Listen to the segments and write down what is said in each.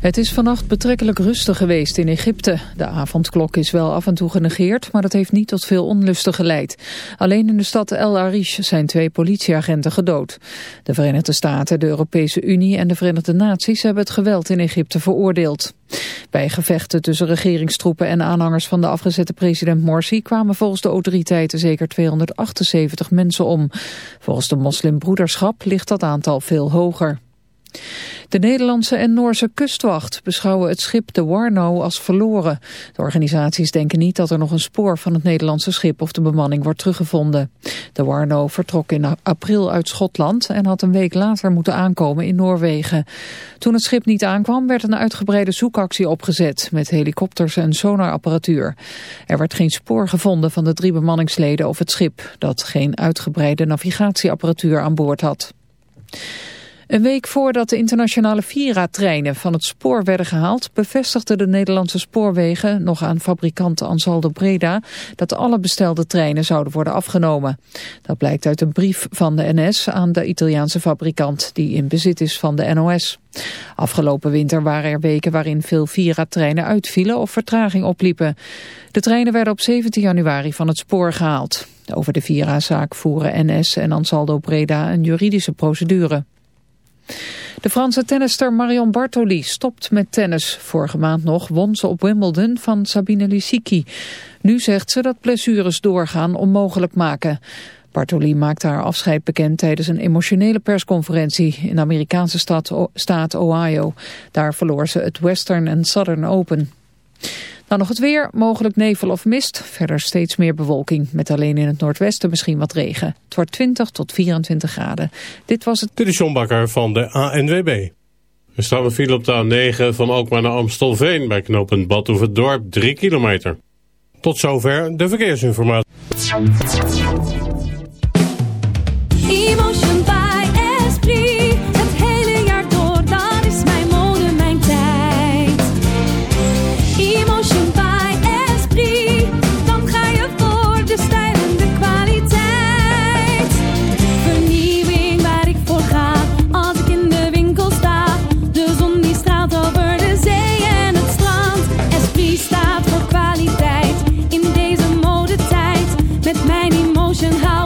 Het is vannacht betrekkelijk rustig geweest in Egypte. De avondklok is wel af en toe genegeerd, maar dat heeft niet tot veel onlusten geleid. Alleen in de stad El Arish zijn twee politieagenten gedood. De Verenigde Staten, de Europese Unie en de Verenigde Naties hebben het geweld in Egypte veroordeeld. Bij gevechten tussen regeringstroepen en aanhangers van de afgezette president Morsi kwamen volgens de autoriteiten zeker 278 mensen om. Volgens de moslimbroederschap ligt dat aantal veel hoger. De Nederlandse en Noorse kustwacht beschouwen het schip de Warno als verloren. De organisaties denken niet dat er nog een spoor van het Nederlandse schip of de bemanning wordt teruggevonden. De Warno vertrok in april uit Schotland en had een week later moeten aankomen in Noorwegen. Toen het schip niet aankwam werd een uitgebreide zoekactie opgezet met helikopters en sonarapparatuur. Er werd geen spoor gevonden van de drie bemanningsleden of het schip dat geen uitgebreide navigatieapparatuur aan boord had. Een week voordat de internationale Vira-treinen van het spoor werden gehaald... bevestigden de Nederlandse spoorwegen nog aan fabrikant Ansaldo Breda... dat alle bestelde treinen zouden worden afgenomen. Dat blijkt uit een brief van de NS aan de Italiaanse fabrikant... die in bezit is van de NOS. Afgelopen winter waren er weken waarin veel Vira-treinen uitvielen... of vertraging opliepen. De treinen werden op 17 januari van het spoor gehaald. Over de Vira-zaak voeren NS en Ansaldo Breda een juridische procedure. De Franse tennister Marion Bartoli stopt met tennis. Vorige maand nog won ze op Wimbledon van Sabine Lisicki. Nu zegt ze dat blessures doorgaan onmogelijk maken. Bartoli maakte haar afscheid bekend tijdens een emotionele persconferentie in de Amerikaanse stad, staat Ohio. Daar verloor ze het Western en Southern Open. Dan nog het weer, mogelijk nevel of mist. Verder steeds meer bewolking, met alleen in het noordwesten misschien wat regen. Het wordt 20 tot 24 graden. Dit was het... Dit is John Bakker van de ANWB. Er staat een file op de A9 van Alkmaar naar Amstelveen... bij knooppunt Badhoevedorp 3 kilometer. Tot zover de verkeersinformatie. Emotion emotion hou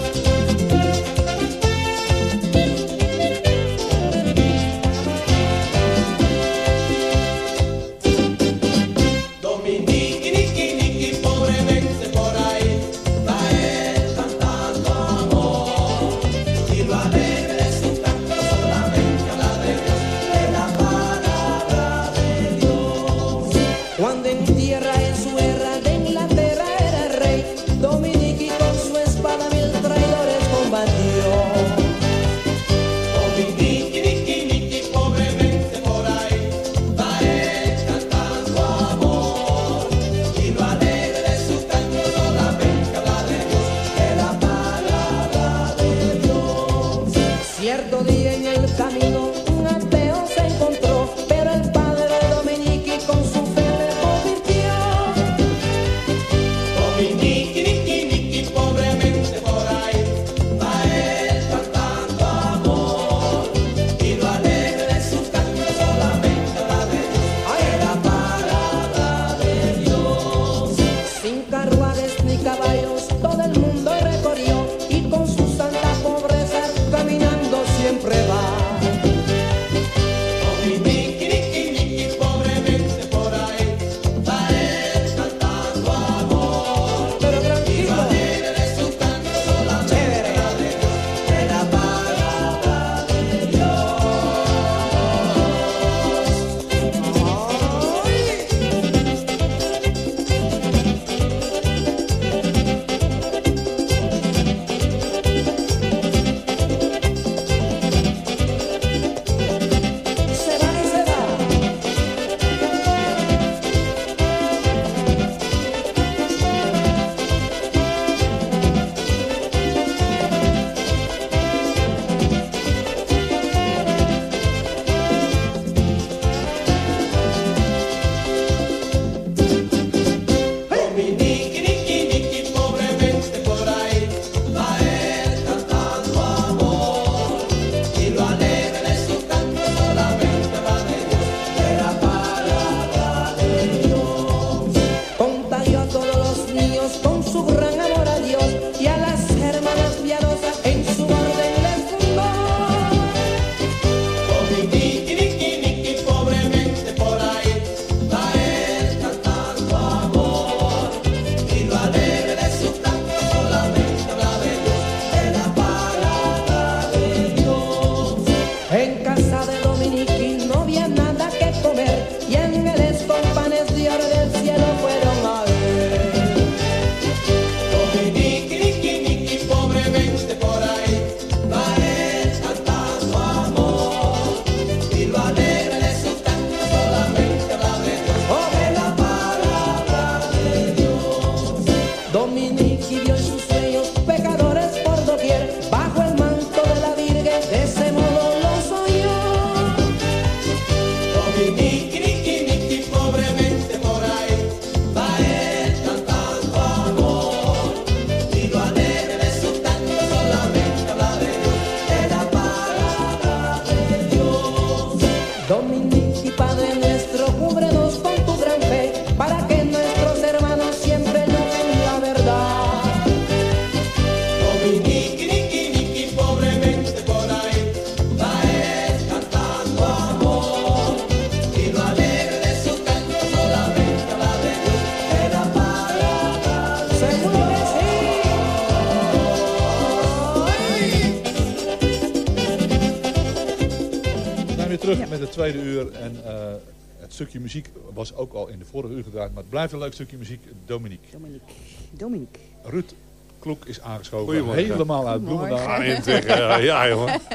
We zijn weer terug met het tweede uur. En eh, het stukje muziek was ook al in de vorige uur gedraaid. Maar het blijft een leuk stukje muziek. Dominique. Dominique. Dominique. Ruud Kloek is aangeschoven. Goedemorgen. Helemaal uit Bloemendaal. Ga in tegen, ja jongen.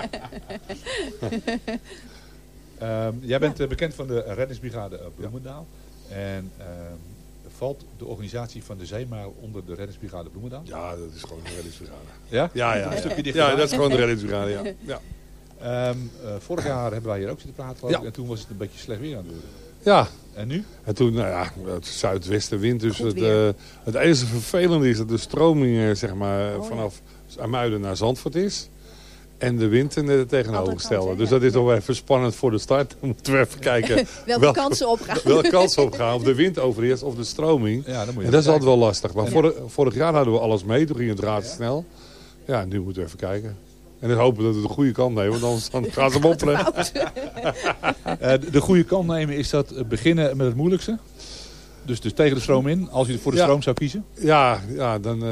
Ehm, jij bent eh, bekend van de reddingsbrigade eh, Bloemendaal. En ehm, valt de organisatie van de Zeemaal onder de reddingsbrigade Bloemendaal? Ja, dat is gewoon de reddingsbrigade. Ja? Ja, ja. Een stukje dichterbij. Ja, dat is gewoon de reddingsbrigade, ja. ja. Ehm, eh, vorig jaar hebben wij hier ook zitten praten. Ja. En toen was het een beetje slecht weer aan het worden. Ja. En nu? En toen, nou ja, het zuidwestenwind. Dus het, eh, het enige vervelende is dat de stroming eh, zeg maar, Oh, ja. vanaf Amuiden naar Zandvoort is. En de wind net het tegenovergestelde. Dus dat is nog wel even spannend voor de start. Dan moeten we even kijken Welke kansen opgaan. welke kansen opgaan. Of de wind overheerst of de stroming. Ja, dan moet je En dat is altijd wel lastig. Maar vorig, vorig jaar hadden we alles mee. Toen ging het razendsnel. Ja, nu moeten we even kijken. En dan hopen dat we de goede kant nemen. Want anders dan gaan ze hem opperen. Eh, de, de goede kant nemen is dat eh, beginnen met het moeilijkste. Dus, dus tegen de stroom in, als je voor de Ja. stroom zou kiezen. Ja, ja dan, eh,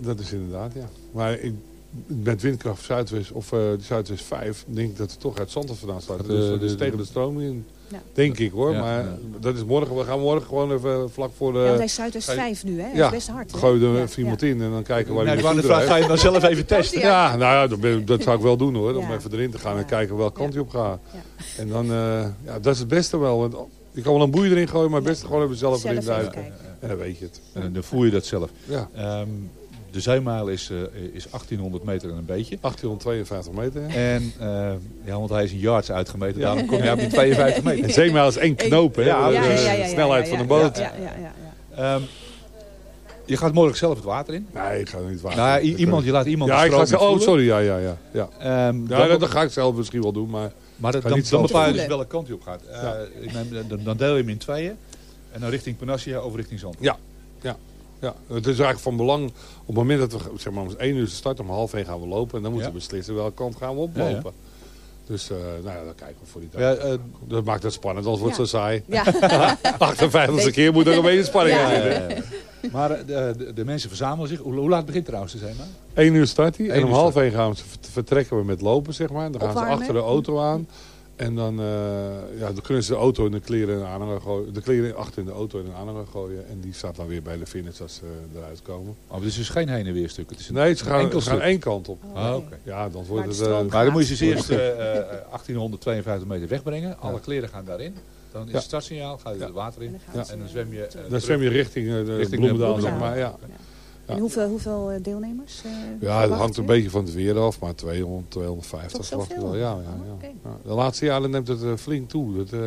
dat is inderdaad, ja. Maar ik, met windkracht Zuidwest of eh Zuidwest 5 denk ik dat het toch uit Zandvoort vandaan staat. Dat Dus, is- dus de- de- tegen de stroming in. Ja. Denk ik hoor, Ja, maar ja. dat is morgen. We gaan morgen gewoon even vlak voor de... Ja, want hij is Zuidwest 5 nu, hè? Dat Ja, is best hard. hè? gooi er Ja, even iemand in en dan kijken waar Nou, hij ik naartoe vragen, ga je dan zelf even testen? Ja, nou ja, dat, ben- dat zou ik wel doen hoor. Om even erin te gaan en kijken welke kant Ja. hij op gaat. Ja. En dan, eh, ja, dat is het beste wel. Want je kan wel een boei erin gooien, maar het beste gewoon even zelf, Zelf erin duiken. kijken. En dan weet je het. En dan voel je dat zelf. Ja. Ehm, de zeemijl is, eh, is 1800 meter en een beetje. 1852 meter. ja. En eh, ja, want hij is in yards uitgemeten, daarom kom je op die 52 meter. Een zeemijl is één knoop, hè? Ja, de, ja, de ja, ja, ja, snelheid van de boot. Ja, ja, ja, ja. Ehm, je gaat morgen zelf het water in. Nee, ik ga niet water. Nou, iemand, je laat iemand Ja, ik ga zelf. Oh, sorry. Ja, ja, ja. ja. Ehm, Ja, dat, dat ga ik zelf misschien wel doen, maar... Maar dat, dan, dan bepaal je dus welke kant hij op gaat. Eh, ik neem- dan, dan deel je hem in tweeën. En dan richting Panassia over richting Zand. Ja, ja, ja. Het is eigenlijk van belang op het moment dat we zeg maar, om 1 uur starten, om half 1 gaan we lopen. En dan moeten Ja. we beslissen welke kant gaan we oplopen. Dus eh, nou ja, dan kijken we voor die Ja, tijd. eh, dat maakt het spannend, anders wordt het Ja. zo saai. Ja. 58e keer moet er een beetje spanning Ja, in Ja, zitten. ja, ja. Maar eh, de, de, mensen verzamelen zich. Hoe, hoe laat begint trouwens de Zeema? 1 uur start hij. En om half start. 1 gaan we, vertrekken we met lopen, zeg maar. Dan gaan Opwarmen. ze achter de auto aan. En dan, eh, ja, dan kunnen ze de auto in de kleren in de aanhanger gooien. De kleren achter in de auto in de aanhanger gooien. En die staat dan weer bij de finish als ze eruit komen. Oh, het is dus geen heen en weer stuk. Het is een, Nee, ze gaan, enkel gaan één kant op. Ah, oké. Ja, dan Maar wordt het... eh, Maar dan moet je ze eerst eh, eh, 1852 meter wegbrengen. Alle kleren gaan daarin. Dan is Ja. het startsignaal, ga je Ja. het water in. En dan En dan zwem je... eh, dan zwem je richting, eh, de Richting Bloemendaal, zeg Bloemendaal. maar. Ja, En hoeveel, hoeveel eh, deelnemers? eh, ja het hangt een beetje van het weer af, maar 200, 250 Toch verwacht ik wel. Ja, ja, ja. De laatste jaren neemt het eh, flink toe. Dat, eh,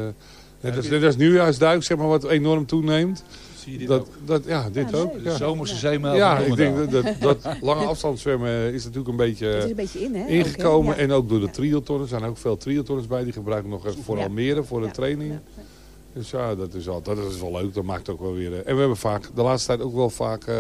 net, als, net als nieuwjaarsduik, zeg maar, wat enorm toeneemt. Zie je dit Dat, ook? dat, ja, dit Ja, ook. Ja, zomerse Ja. zeemijl ja ik denk dat, dat, dat lange afstandszwemmen is natuurlijk een beetje Het is een beetje in, hè? ingekomen. En ook door de Ja. triathlon. Er zijn ook veel triathlons bij. Die gebruiken nog even voor Ja. Almere, voor de training. Ja. Dus ja, dat is, al, dat is wel leuk. Dat maakt ook wel weer... en we hebben vaak, de laatste tijd ook wel vaak... eh,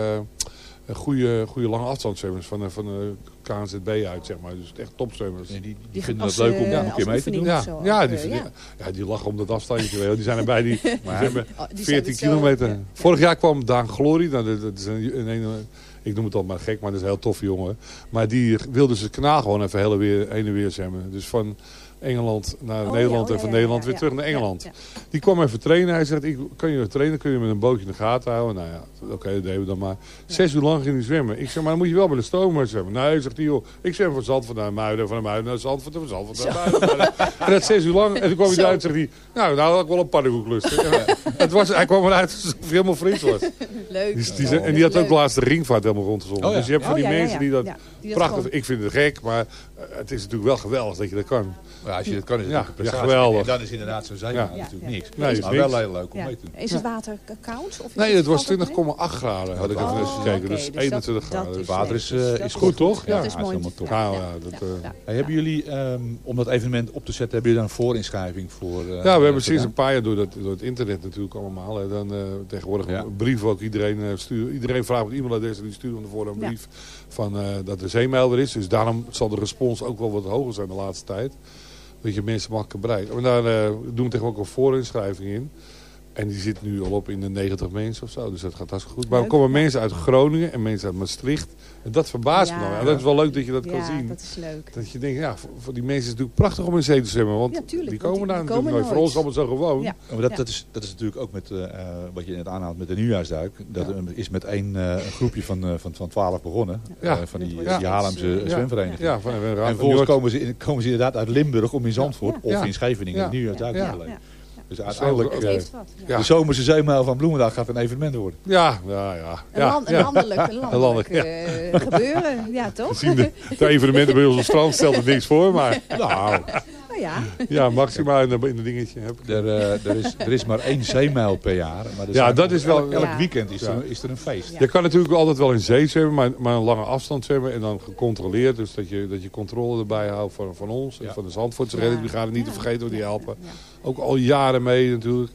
goede, goede lange afstandszwemmers van, de- van de KNZB uit, zeg maar. Dus echt topzwemmers. En die, die Die vinden het leuk om eh, een keer mee te doen. of Ja, zo ja, ook, die, eh, ja. ja, die lachen om dat afstandje. weet je wel. Die zijn erbij. Die, die hebben Oh, die zijn 14 het zo- kilometer. ja. Vorig jaar kwam Daan Glory. Nou, dat, dat is een, een, een- ik noem het al maar gek, maar dat is een heel toffe jongen. Maar die wilde zijn kanaal gewoon even hele weer, heen en weer zwemmen. Dus van Engeland naar Oh, Nederland ja, en van ja, Nederland ja, weer ja. terug naar Engeland. ja. Die kwam even trainen. Hij zegt, ik, kan je trainen? Kun je met een bootje in de gaten houden? Nou ja, oké, dat deden we dan maar. Zes uur lang ging hij zwemmen. Ik zeg, maar dan moet je wel bij de stoomboot zwemmen. Nee, zegt hij, joh, ik zwem van Zandvoort naar Muiden, van Muiden naar Zandvoort en van Zandvoort naar Muiden. En dat zes uur lang. En toen kwam hij eruit en zegt hij, nou, nou had ik wel een pannenkoeklust. Het was, hij kwam eruit alsof hij helemaal fris was. Leuk. Die, die, en die had ook de laatste ringvaart helemaal rondgezongen. Oh ja. Dus je hebt van Oh, die ja, ja, mensen ja. die dat Ja, die dat prachtig... gewoon- Ik vind het gek, maar eh, het is natuurlijk wel geweldig dat je dat kan. Ja, als je dat kan is het Ja, een prestatie. ja, geweldig. En dan is inderdaad zo'n zeemijl Ja. natuurlijk Ja. niks. Nee, is maar niks. wel heel leuk om Ja. mee te doen. Is het water koud? Of is Nee, het was valt het mee? 20,8 graden had ik even Oh, eens gekeken. Dus dus dat- 21 dat graden. is Dus Het water is, Dus eh, dat is is goed, toch? Dat Ja, is het mooi. helemaal top. Ja, Nou ja, ja, dat, ja, eh, ja. Hey, hebben jullie, ehm, om dat evenement op te zetten, hebben jullie dan een voorinschrijving voor? eh, Ja, we hebben sinds een paar jaar door, dat, door het internet natuurlijk allemaal. Hè, dan, eh, tegenwoordig brief ook. Iedereen, eh, stuurt, iedereen vraagt een e-mailadres en die stuurt van tevoren een Ja. brief van, eh, dat de zeemijl er is. Dus daarom zal de respons ook wel wat hoger zijn de laatste tijd. Dat je mensen makkelijk bereiken. En daar eh, doen we tegenwoordig ook een voorinschrijving in. En die zit nu al op in de 90 mensen of zo. Dus dat gaat hartstikke goed. Maar er komen mensen uit Groningen en mensen uit Maastricht. En dat verbaast me Ja. nou. En dat is wel leuk dat je dat kan Ja, zien. dat is leuk. Dat je denkt, ja, voor, voor die mensen is het natuurlijk prachtig om in zee te zwemmen. Want Ja, tuurlijk, die want komen die- daar die natuurlijk nooit. Voor ons allemaal zo gewoon. Ja. Maar dat, Ja. dat, is, dat is natuurlijk ook met, eh, eh, wat je net aanhaalt met de nieuwjaarsduik. Dat is met één eh, een groepje van, eh, van, van 12 begonnen. Ja. eh, van die, Ja. die Haarlemse Ja. zwemvereniging. Ja, van, van, En van vervolgens komen ze, in, komen ze inderdaad uit Limburg om in Zandvoort Ja. of in Scheveningen Ja. nieuwjaarsduik Ja. te Ja, beleven. ja. Dus uiteindelijk, Het eh, heeft wat. ja. De zomerse zeemijl van Bloemendaal gaat een evenement worden. Ja, ja, ja. Een, land- een landelijk, een landelijk, landelijk, ja. eh, gebeuren. Ja, toch? Gezien de, de evenementen bij ons op strand stelt het niks voor. Maar Nou ja. ja, maximaal in, een dingetje. Heb ik. er, eh, er, is, er is maar één zeemijl per jaar. Maar er Ja, dat is wel- Elk, elk Ja. weekend is, Ja. er, is er een feest. Ja. Je kan natuurlijk altijd wel in zee zwemmen, maar, maar een lange afstand zwemmen. En dan gecontroleerd. Dus dat je, dat je controle erbij houdt van, van ons. En van de Zandvoortse Ja. reddingsbrigade. Niet te vergeten, want die helpen. ja, ja. Ook al jaren mee natuurlijk.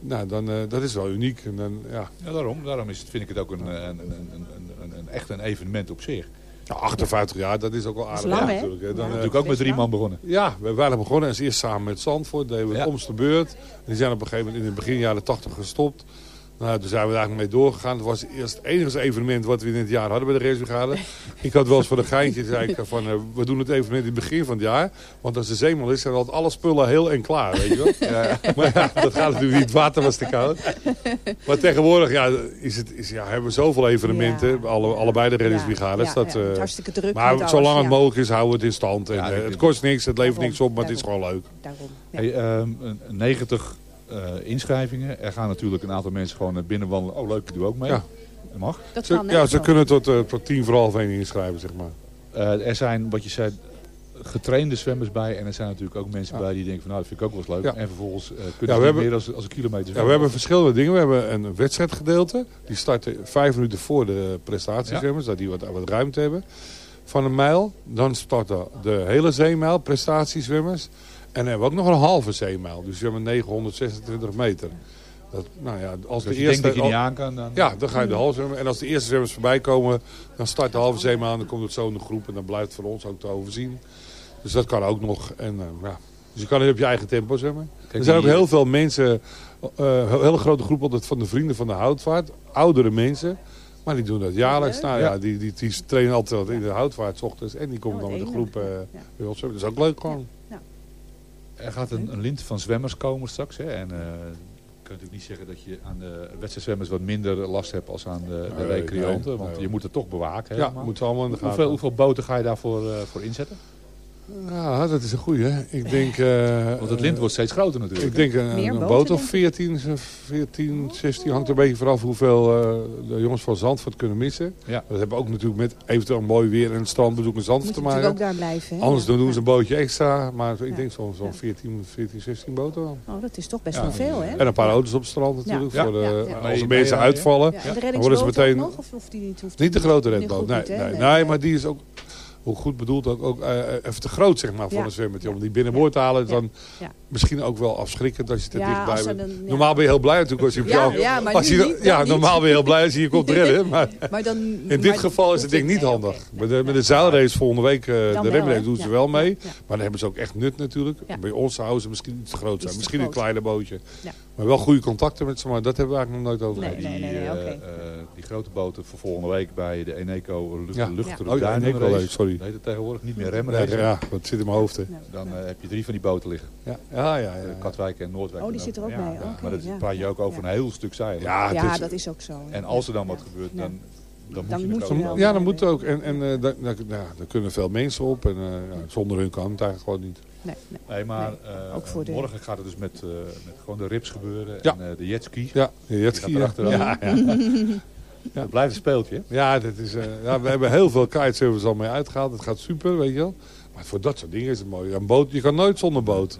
Nou, dan, eh, dat is wel uniek. En dan, ja. Ja, daarom, daarom is het, vind ik het ook een, een, een, een, een, een, een echt een evenement op zich. Ja, 58 jaar, dat is ook wel Dat is aardig. lang, ja, natuurlijk. hè. Dan, Ja. eh, Natuurlijk ook met drie man begonnen. Ja, we hebben weinig begonnen. En ze eerst samen met Zandvoort. Deden we Ja. om de beurt. En die zijn op een gegeven moment in het begin jaren 80 gestopt. Nou, toen zijn we eigenlijk mee doorgegaan. Het was eerst het enige evenement wat we in het jaar hadden bij de racebrigade. ik had wel eens voor een geintje zei ik van, eh, we doen het evenement in het begin van het jaar. Want als de zeeman is, zijn altijd alle spullen heel en klaar, weet je wel. Ja, maar ja, dat gaat natuurlijk niet. Het water was te koud. Maar tegenwoordig ja, is het, is, ja, hebben we zoveel evenementen. Ja. Alle, allebei de reddingsbrigades. Ja, dat, ja, het is eh, hartstikke druk maar alles, zolang het ja. mogelijk is, houden we het in stand. En, Ja, eh, het kost niks, het levert Daarom, niks op, maar het is gewoon leuk. Daarom. Ja. Hey, ehm, een- een 90 eh, inschrijvingen. Er gaan natuurlijk een aantal mensen gewoon naar binnen wandelen. Oh leuk, ik doe ook mee. Ja. mag. Dat Ze, kan, hè? ja, ze kunnen tot, eh, tot tien voor half één inschrijven, zeg maar. Eh, er zijn, wat je zei, getrainde zwemmers bij. En er zijn natuurlijk ook mensen bij die denken van nou, dat vind ik ook wel eens leuk. Ja. En vervolgens eh, kunnen Ja, ze we hebben- meer als, als een kilometer Ja, zwemmen. we hebben verschillende dingen. We hebben een wedstrijdgedeelte. Die start vijf minuten voor de prestatiezwemmers. Dat die wat, wat ruimte hebben. Van een mijl. Dan starten de hele zeemijl, prestatiezwemmers. En dan hebben we ook nog een halve zeemijl. Dus we hebben 926 meter. Dat, nou ja, als Dus de je eerste, denkt dat je niet aan kan, dan- Ja, dan ga je de halve zwemmen. En als de eerste zwemmers voorbij komen, dan start de halve zeemijl. En dan komt het zo in de groep. En dan blijft het voor ons ook te overzien. Dus dat kan ook nog. En, eh, ja. Dus je kan het op je eigen tempo zwemmen. er zijn ook heel veel mensen, eh, een hele grote groep altijd van de vrienden van de houtvaart. Oudere mensen. Maar die doen dat jaarlijks. Nou ja, die, die, die trainen altijd in de houtvaart 's ochtends. En die komen dan met de groep eh, bij ons zwemmen. Dat is ook leuk gewoon. Er gaat een, een lint van zwemmers komen straks. Hè? En eh je kunt natuurlijk niet zeggen dat je aan de wedstrijdzwemmers wat minder last hebt als aan de, recreanten. want je moet het toch bewaken. Ja, helemaal. moeten allemaal in de gaten hoeveel, hoeveel boten ga je daarvoor eh, voor inzetten? Ja, dat is een goeie. hè. Ik denk... eh, Want het lint wordt steeds groter natuurlijk. Ik denk een, Meer een boten, boot of denk 14, 14, 16. Hangt er een beetje vanaf hoeveel eh, de jongens van Zandvoort kunnen missen. Ja. Dat hebben ook natuurlijk met eventueel mooi weer en het strandbezoek in Zandvoort te maken. ook daar blijven. Hè? Anders Ja. dan doen ze een bootje extra. Maar ik denk zo'n zo'n 14, 14, 16 boten wel. Oh, dat is toch best Ja. wel veel, hè? En een paar auto's op het strand natuurlijk. Ja. Voor de, Ja, ja. Als nee, mensen ja, uitvallen, de dan worden ze meteen... nog? Of die niet? Hoeft die Niet de grote redboot. Nee, nee, nee, maar die is ook, hoe goed bedoeld, ook, ook eh, even te groot zeg maar, voor Ja. een zwemmertje. Om die binnenboord te halen dan misschien ook wel afschrikkend als je te Ja, dichtbij bent. dan- ja. Normaal ben je heel blij natuurlijk als je op Ja, jou... ja, maar als je, niet, ja, niet. normaal ben je heel blij als je je komt redden. Maar, Maar dan, in dit maar- geval is het ding niet handig. Met de, met de zeilrace volgende week, eh, de remrace doen ze wel mee. Maar dan hebben ze ook echt nut natuurlijk. Bij ons houden ze misschien iets te groot zijn. Misschien een kleiner bootje. Maar wel goede contacten met ze. Maar dat hebben we eigenlijk nog nooit over Nee, gehad. nee, nee, nee, eh, eh, die grote boten voor volgende week bij de Eneco lucht, Ja. lucht Ja. Oh ja, Eneco sorry. Dat het tegenwoordig niet meer Nee, remmen. ja, dat zit in mijn hoofd. hè. Dan eh, heb je drie van die boten liggen. Ja, ja, ja. ja, Eh, ja. Katwijk en Noordwijk. Oh, die En zit er ook ja, bij. maar dat ja. praat je ook over een heel stuk zeilen. Ja, is- dat is ook zo. En als er dan wat gebeurt, Ja. dan, dan moet Dan je moet er wel. Ja, dat moet ook. En, en eh, daar, daar, ja, daar kunnen veel mensen op. En eh, ja, zonder hun kan het eigenlijk gewoon niet. Nee, nee. Nee, maar Nee, eh, ook voor de- morgen gaat het dus met, eh, met gewoon de rips gebeuren. Ja. En eh, de jetski. Ja, de jetski, ja. erachteraan. Ja, ja. Het blijft een speeltje. Ja, dat is, eh, ja, we hebben heel veel kitesurfers al mee uitgehaald. Het gaat super, weet je wel. Maar voor dat soort dingen is het mooi. Een boot, je kan nooit zonder boot.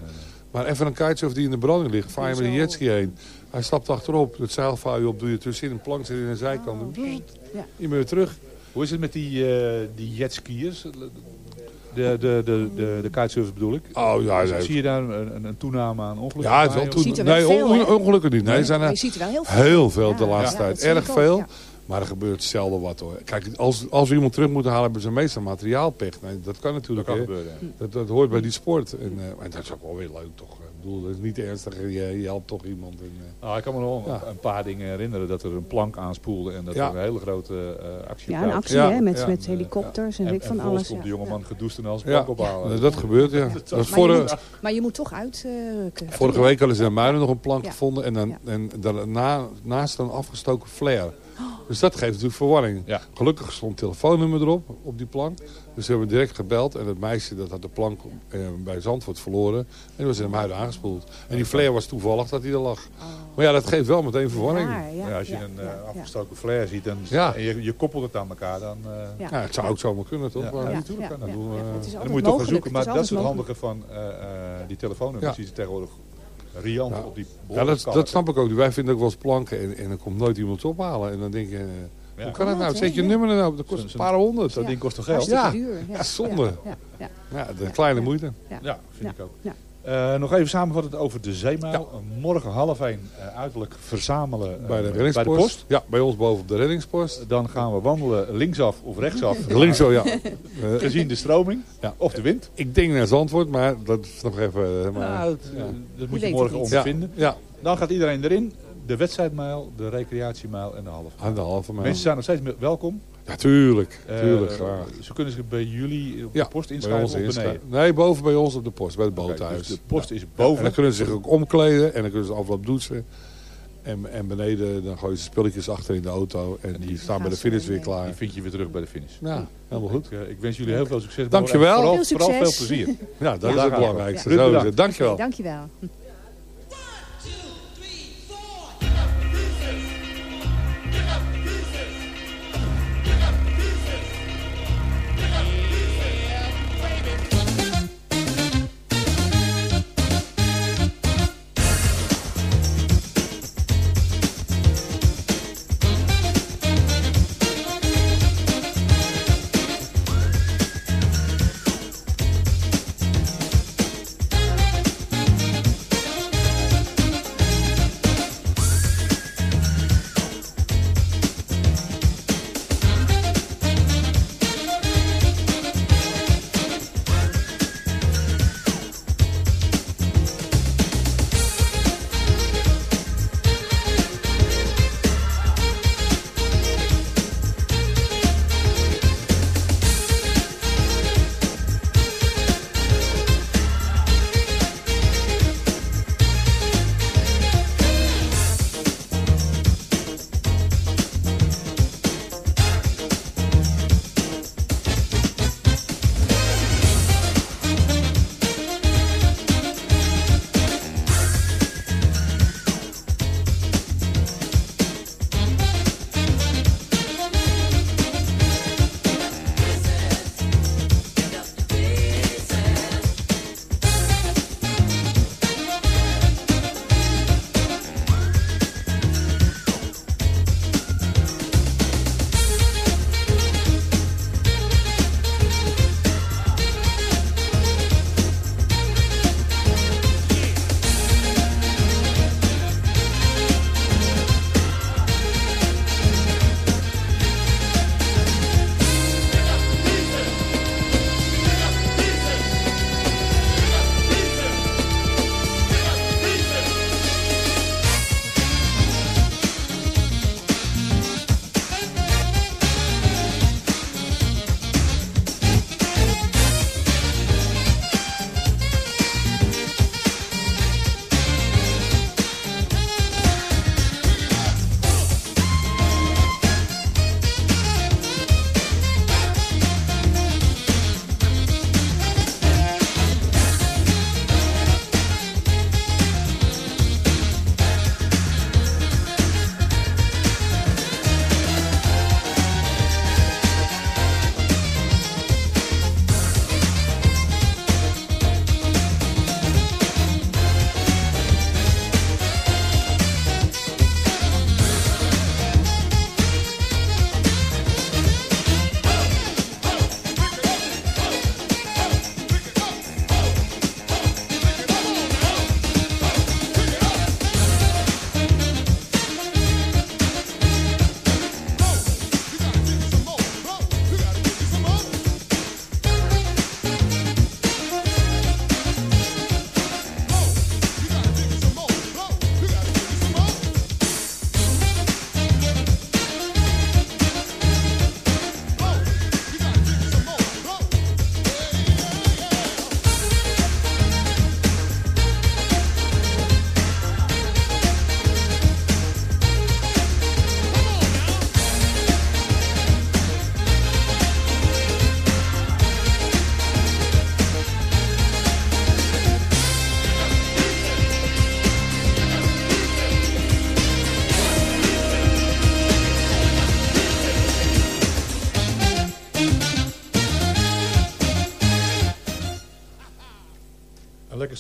Maar even een kitesurfer die in de branding ligt, vaar je met een jetski heen. Hij stapt achterop, het zeil vouw je op, doe je tussenin, een plank zit in een zijkant. en Ja. Je bent weer terug. Hoe is het met die, eh die jetskiers? De, de, de, de, de kitesurfers bedoel ik. Oh, ja, Zie- nee. Zie je daar een, een, toename aan ongelukken? Ja, het is wel bij, toen, of- ziet er wel nee, veel, on- hè? ongelukkig niet. Nee, zijn er je ziet er wel heel veel. heel veel de laatste ja, tijd. Erg veel. ja. Maar er gebeurt zelden wat hoor. Kijk, als, als we iemand terug moeten halen, hebben ze meestal materiaalpech. Nee, dat kan natuurlijk. Dat kan gebeuren, ja. Dat, dat hoort bij die sport. En, eh, en dat is ook wel weer leuk toch. Ik bedoel, dat is niet ernstig. Je, je helpt toch iemand. En, eh, Nou, ik kan me nog Ja. een paar dingen herinneren. Dat er een plank aanspoelde en dat Ja. er een hele grote eh, actie Ja, een actie Ja, hè, met, ja. met helikopters en, En, weet ik van en alles. komt Ja. de jongeman gedoucht en als ja, plank ophalen. dat gebeurt ja. Dat- was Maar, je vorige, moet, maar je moet toch uitrukken. vorige week hadden ze in Muiden nog een plank Ja. gevonden. En, dan, Ja. en daarna, naast een afgestoken flare. Dus dat geeft natuurlijk verwarring. Ja. Gelukkig stond het telefoonnummer erop, op die plank. Dus we hebben direct gebeld. En het meisje dat had de plank eh, bij Zandvoort verloren. En die was in de muiden aangespoeld. En die flare was toevallig dat hij er lag. Maar ja, dat geeft wel meteen verwarring. Ja, Ja, als je ja, een eh, afgestoken flare ziet en je, je koppelt het aan elkaar, dan, eh, Ja. Ja, het zou ook zomaar kunnen, toch? Ja. Maar- Ja, Ja, natuurlijk ja, kan dat. dan moet je toch gaan zoeken. Maar dat is het handige van eh, eh, die telefoonnummers. Ja. Die ze tegenwoordig riant Ja. op die Ja, dat, dat snap ik ook. Wij vinden ook wel eens planken en, en er komt nooit iemand ophalen. En dan denk je, eh, Ja. hoe kan dat nou? Zet je Ja. nummer er nou op, dat kost een paar honderd. Dat Ja. ding kost toch geld? Ja. zonde. Ja, ja, ja. Ja, de kleine moeite. Ja, vind ik ook. Eh, nog even samenvattend over de zeemijl. Morgen half één uh, uiterlijk verzamelen uh, Bij de bij reddingspost. de post. Ja, bij ons boven op de reddingspost. Dan gaan we wandelen linksaf of rechtsaf. Links zo, ja. Eh, Gezien de stroming Ja. of de wind. ik denk naar Zandvoort, maar dat is nog even... eh, Maar, Ja, dat, ja. dat moet je morgen ondervinden. ja, Dan gaat iedereen erin. De wedstrijdmijl, de recreatiemijl en de halve. aan de halve maand. Mensen zijn nog steeds welkom. Ja, tuurlijk. Eh, Tuurlijk, graag. Ze kunnen zich bij jullie op Ja, de post bij inschrijven ons of beneden. inschrijven. Nee, boven bij ons op de post, bij het Oké, boothuis. dus de post is Ja, en boven. dan kunnen ze zich ook omkleden en dan kunnen ze afloop douchen. En, en beneden dan gooien ze spulletjes achter in de auto en, die staan bij de finish weer klaar. Die vind je weer terug bij de finish. Ja, helemaal goed. Ik, eh, ik wens jullie heel veel succes. Dankjewel. Vooral, Veel vooral veel succes. plezier. Ja, dat Ja, is het belangrijkste. Ja. Dankjewel. Dankjewel.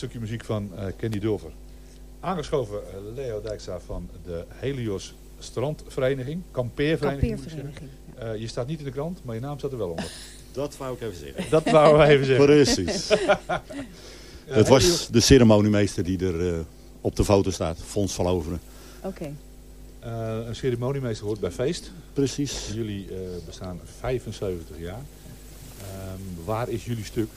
Stukje muziek van eh, Candy Dulver. Aangeschoven eh, Leo Dijkstra van de Helios Strandvereniging. Kampeervereniging. ik Eh, je staat niet in de krant, maar je naam staat er wel onder. Dat wou ik even zeggen. Dat wouden we even zeggen. Precies. Het was de ceremoniemeester die er eh, op de foto staat. Fons van Overen. Oké. Eh, een ceremoniemeester hoort bij Feest. Precies. Jullie eh, bestaan 75 jaar. Ehm, waar is jullie stuk?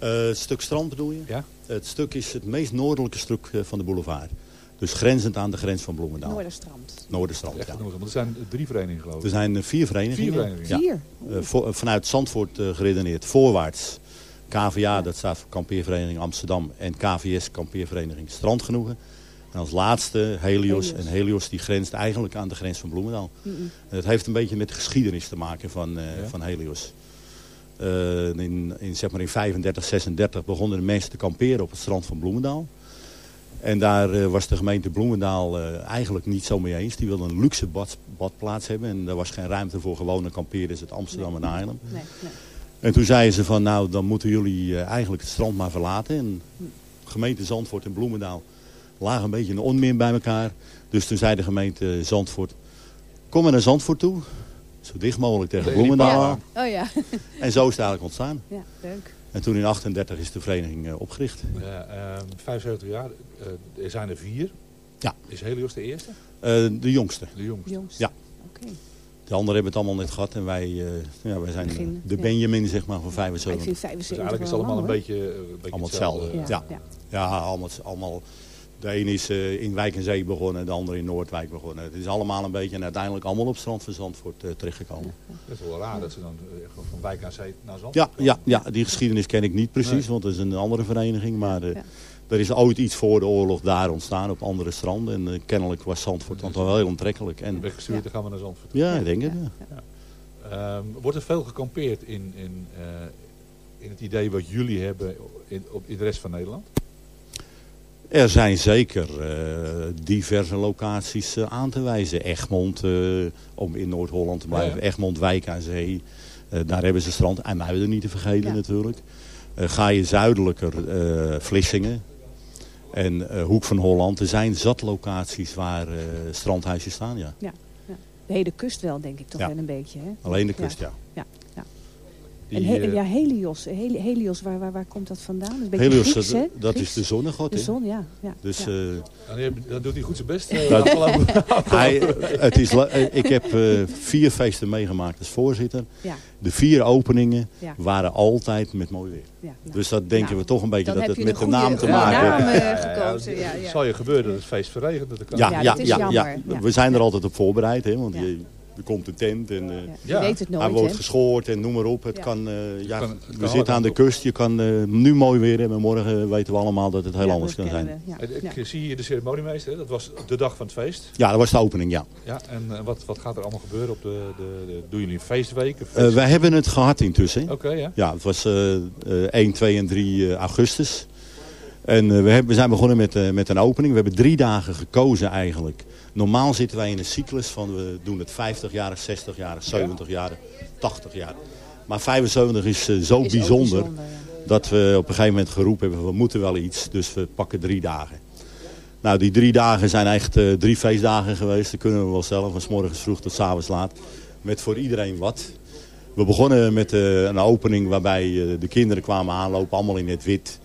Eh, het stuk strand bedoel je? Ja. Het stuk is het meest noordelijke stuk eh, van de boulevard. Dus grenzend aan de grens van Bloemendaal. Noorderstrand. Noorderstrand, ja. Want er zijn drie verenigingen geloof ik. Er zijn eh, vier verenigingen. Vier verenigingen? Ja. Vier? Eh, voor- vanuit Zandvoort eh, geredeneerd. Voorwaarts. KVA, dat staat voor Kampeervereniging Amsterdam. En KVS, Kampeervereniging Strandgenoegen. En als laatste Helios. Helios. En Helios die grenst eigenlijk aan de grens van Bloemendaal. Het heeft een beetje met de geschiedenis te maken van, eh, Ja. van Helios. Eh, in, in, zeg maar in 35, 36 begonnen de mensen te kamperen op het strand van Bloemendaal. En daar eh, was de gemeente Bloemendaal eh, eigenlijk niet zo mee eens. Die wilden een luxe bad, badplaats hebben. En daar was geen ruimte voor gewone kampeerders uit Amsterdam en Haarlem. Nee, nee. En toen zeiden ze van nou dan moeten jullie eigenlijk het strand maar verlaten. En gemeente Zandvoort en Bloemendaal lagen een beetje een onmin bij elkaar. Dus toen zei de gemeente Zandvoort, kom maar naar Zandvoort toe. Zo dicht mogelijk tegen Bloemendaal. Oh ja. En zo is het eigenlijk ontstaan. Ja, leuk. En toen in 38 is de vereniging eh, opgericht. Ja, ehm, 75 jaar. eh, er zijn er vier. Ja. Is Helios de eerste? Eh, de jongste. De jongste. Jongens. Ja. Oké. De anderen hebben het allemaal net gehad. En wij, eh, ja, wij zijn Begin, de ja. Benjamin zeg maar van Maar ik 75. vind Dus 75 eigenlijk is het allemaal een beetje, een beetje Allemaal hetzelfde. Ja. Ja, allemaal, allemaal. De een is eh, in Wijk en Zee begonnen, de andere in Noordwijk begonnen. Het is allemaal een beetje en uiteindelijk allemaal op het strand van Zandvoort eh, terechtgekomen. Dat is wel raar dat ze dan eh, van wijk aan zee naar zand Ja, ja, ja, die geschiedenis ken ik niet precies, Nee. want het is een andere vereniging. Maar eh, Ja. er is ooit iets voor de oorlog daar ontstaan op andere stranden. En kennelijk was Zandvoort dan wel heel aantrekkelijk. En, Weggestuurd, dan gaan we naar Zandvoort. ja, ik denk het. ja. Ehm, wordt er veel gekampeerd in, in, eh, in het idee wat jullie hebben in, op, in de rest van Nederland? Er zijn zeker eh, diverse locaties eh, aan te wijzen. Egmond, eh, om in Noord-Holland te blijven. Ja, ja. Egmond, Wijk aan Zee. Daar hebben ze strand. En Muiden niet te vergeten Ja. natuurlijk. Ga je zuidelijker, Vlissingen. En Hoek van Holland. Er zijn zat locaties waar strandhuisjes staan, ja. Ja. De hele kust wel, denk ik toch wel een beetje. Hè? Alleen de kust, ja. Ja, ja. Die, en he- eh, ja, Helios, Heli- Helios waar, waar, waar komt dat vandaan? Dat is een beetje Helios, Grieks, dat, dat Grieks. is de zonnegod. De hè. zon, ja. ja Dus ja. eh, dan doet hij goed zijn best. eh, Dat- hij, het is, eh, ik heb eh, vier feesten meegemaakt als voorzitter. ja, De vier openingen Ja. waren altijd met mooi weer. ja, ja. Dus dat denken Nou, we toch een beetje dan dat het met de naam te maken heeft. eh, gekozen. Ja, ja. Zal je gebeuren dat het feest verregent? Dat kan. Ja, Ja, ja, dat is ja, jammer, ja. ja. We zijn er altijd op voorbereid. Hè, want Ja. je, er komt een tent en eh, Ja. Je weet het hij wordt geschoord en noem maar op. Het Ja. kan, eh, ja, kan- het kan we zitten aan de kust. Je kan eh, nu mooi weer hebben. Morgen weten we allemaal dat het heel Ja, anders kan zijn. Ik Ja. zie hier de ceremoniemeester. hè. Dat was de dag van het feest. Ja, dat was de opening, ja. Ja, en eh, wat, wat gaat er allemaal gebeuren? Op de, de, de, doen jullie een feestweek? Eh, feest- wij hebben het gehad intussen. Oké, ja. Ja, het was eh, eh, 1, 2 en 3 eh, augustus. En we, hebben, we zijn begonnen met, met een opening. We hebben drie dagen gekozen eigenlijk. Normaal zitten wij in een cyclus van we doen het 50 jaar, 60 jaar, 70 jaar, 80 jaar. Maar 75 is eh, zo Is bijzonder, bijzonder, ja. dat we op een gegeven moment geroepen hebben, we moeten wel iets. Dus we pakken drie dagen. Nou, die drie dagen zijn echt eh, drie feestdagen geweest. Dat kunnen we wel stellen, van s morgens vroeg tot s avonds laat. Met voor iedereen wat. We begonnen met eh, een opening waarbij de kinderen kwamen aanlopen, allemaal in het wit.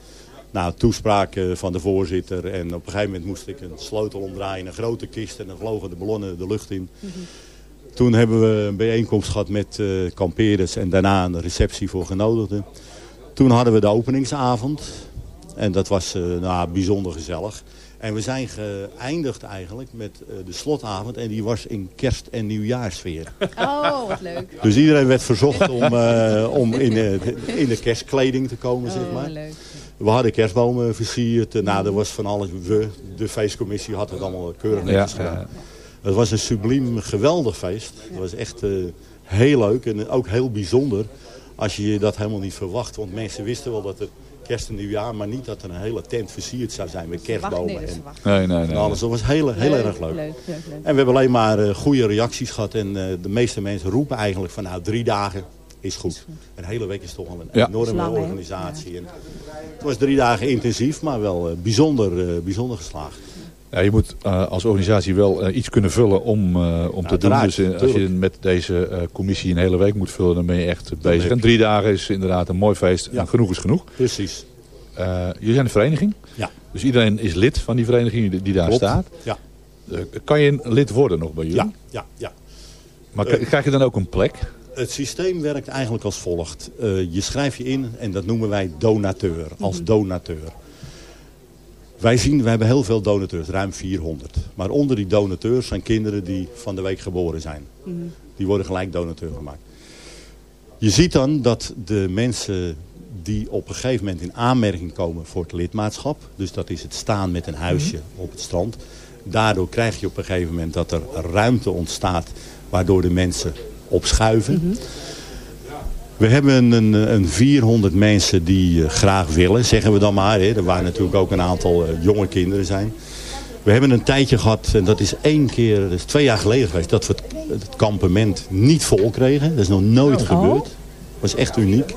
Nou, toespraak eh, van de voorzitter. En op een gegeven moment moest ik een sleutel omdraaien, een grote kist. En dan vlogen de ballonnen de lucht in. Toen hebben we een bijeenkomst gehad met eh kampeerders en daarna een receptie voor genodigden. Toen hadden we de openingsavond. En dat was eh, nou, bijzonder gezellig. En we zijn geëindigd eigenlijk met eh, de slotavond. En die was in kerst- en nieuwjaarsfeer. Oh, wat leuk. Dus iedereen werd verzocht om, om in, in de kerstkleding te komen, zeg Oh, maar. leuk. We hadden kerstbomen versierd. Eh, Nou, er was van alles. We, de feestcommissie had het allemaal keurig netjes Ja, gedaan. ja. Het was een subliem, geweldig feest. Het was echt eh, heel leuk en ook heel bijzonder als je dat helemaal niet verwacht. Want mensen wisten wel dat er kerst en nieuwjaar, maar niet dat er een hele tent versierd zou zijn met kerstbomen. en, Nee, nee, nee. en alles. Dat was heel, heel Leuk, erg leuk. Leuk, leuk, leuk. En we hebben alleen maar eh, goede reacties gehad. En eh, de meeste mensen roepen eigenlijk van nou drie dagen is goed. Een hele week is toch al een Ja. enorme lang, organisatie. En het was drie dagen intensief, maar wel eh, bijzonder, eh, bijzonder geslaagd. Ja, je moet eh, als organisatie wel iets kunnen vullen om, eh, om te doen. Uiteraard, Dus als je met deze eh, commissie een hele week moet vullen, dan ben je echt bezig. En drie dagen is inderdaad een mooi feest. En genoeg is genoeg. Precies. Eh, jullie zijn een vereniging. Ja. Dus iedereen is lid van die vereniging die, die daar Klopt. staat. Ja. Kan je een lid worden nog bij jullie? Ja, ja, ja. Maar krijg je dan ook een plek? Het systeem werkt eigenlijk als volgt. Eh, je schrijft je in en dat noemen wij donateur, als donateur. Wij zien, we hebben heel veel donateurs, ruim 400. Maar onder die donateurs zijn kinderen die van de week geboren zijn. Die worden gelijk donateur gemaakt. Je ziet dan dat de mensen die op een gegeven moment in aanmerking komen voor het lidmaatschap. Dus dat is het staan met een huisje op het strand. Daardoor krijg je op een gegeven moment dat er ruimte ontstaat waardoor de mensen opschuiven. We hebben een, een 400 mensen die eh, graag willen, zeggen we dan maar. Hè. Er waren natuurlijk ook een aantal eh, jonge kinderen zijn. We hebben een tijdje gehad, en dat is één keer, dat is twee jaar geleden geweest, dat we het, het kampement niet vol kregen. Dat is nog nooit Oh. gebeurd. Dat was echt uniek.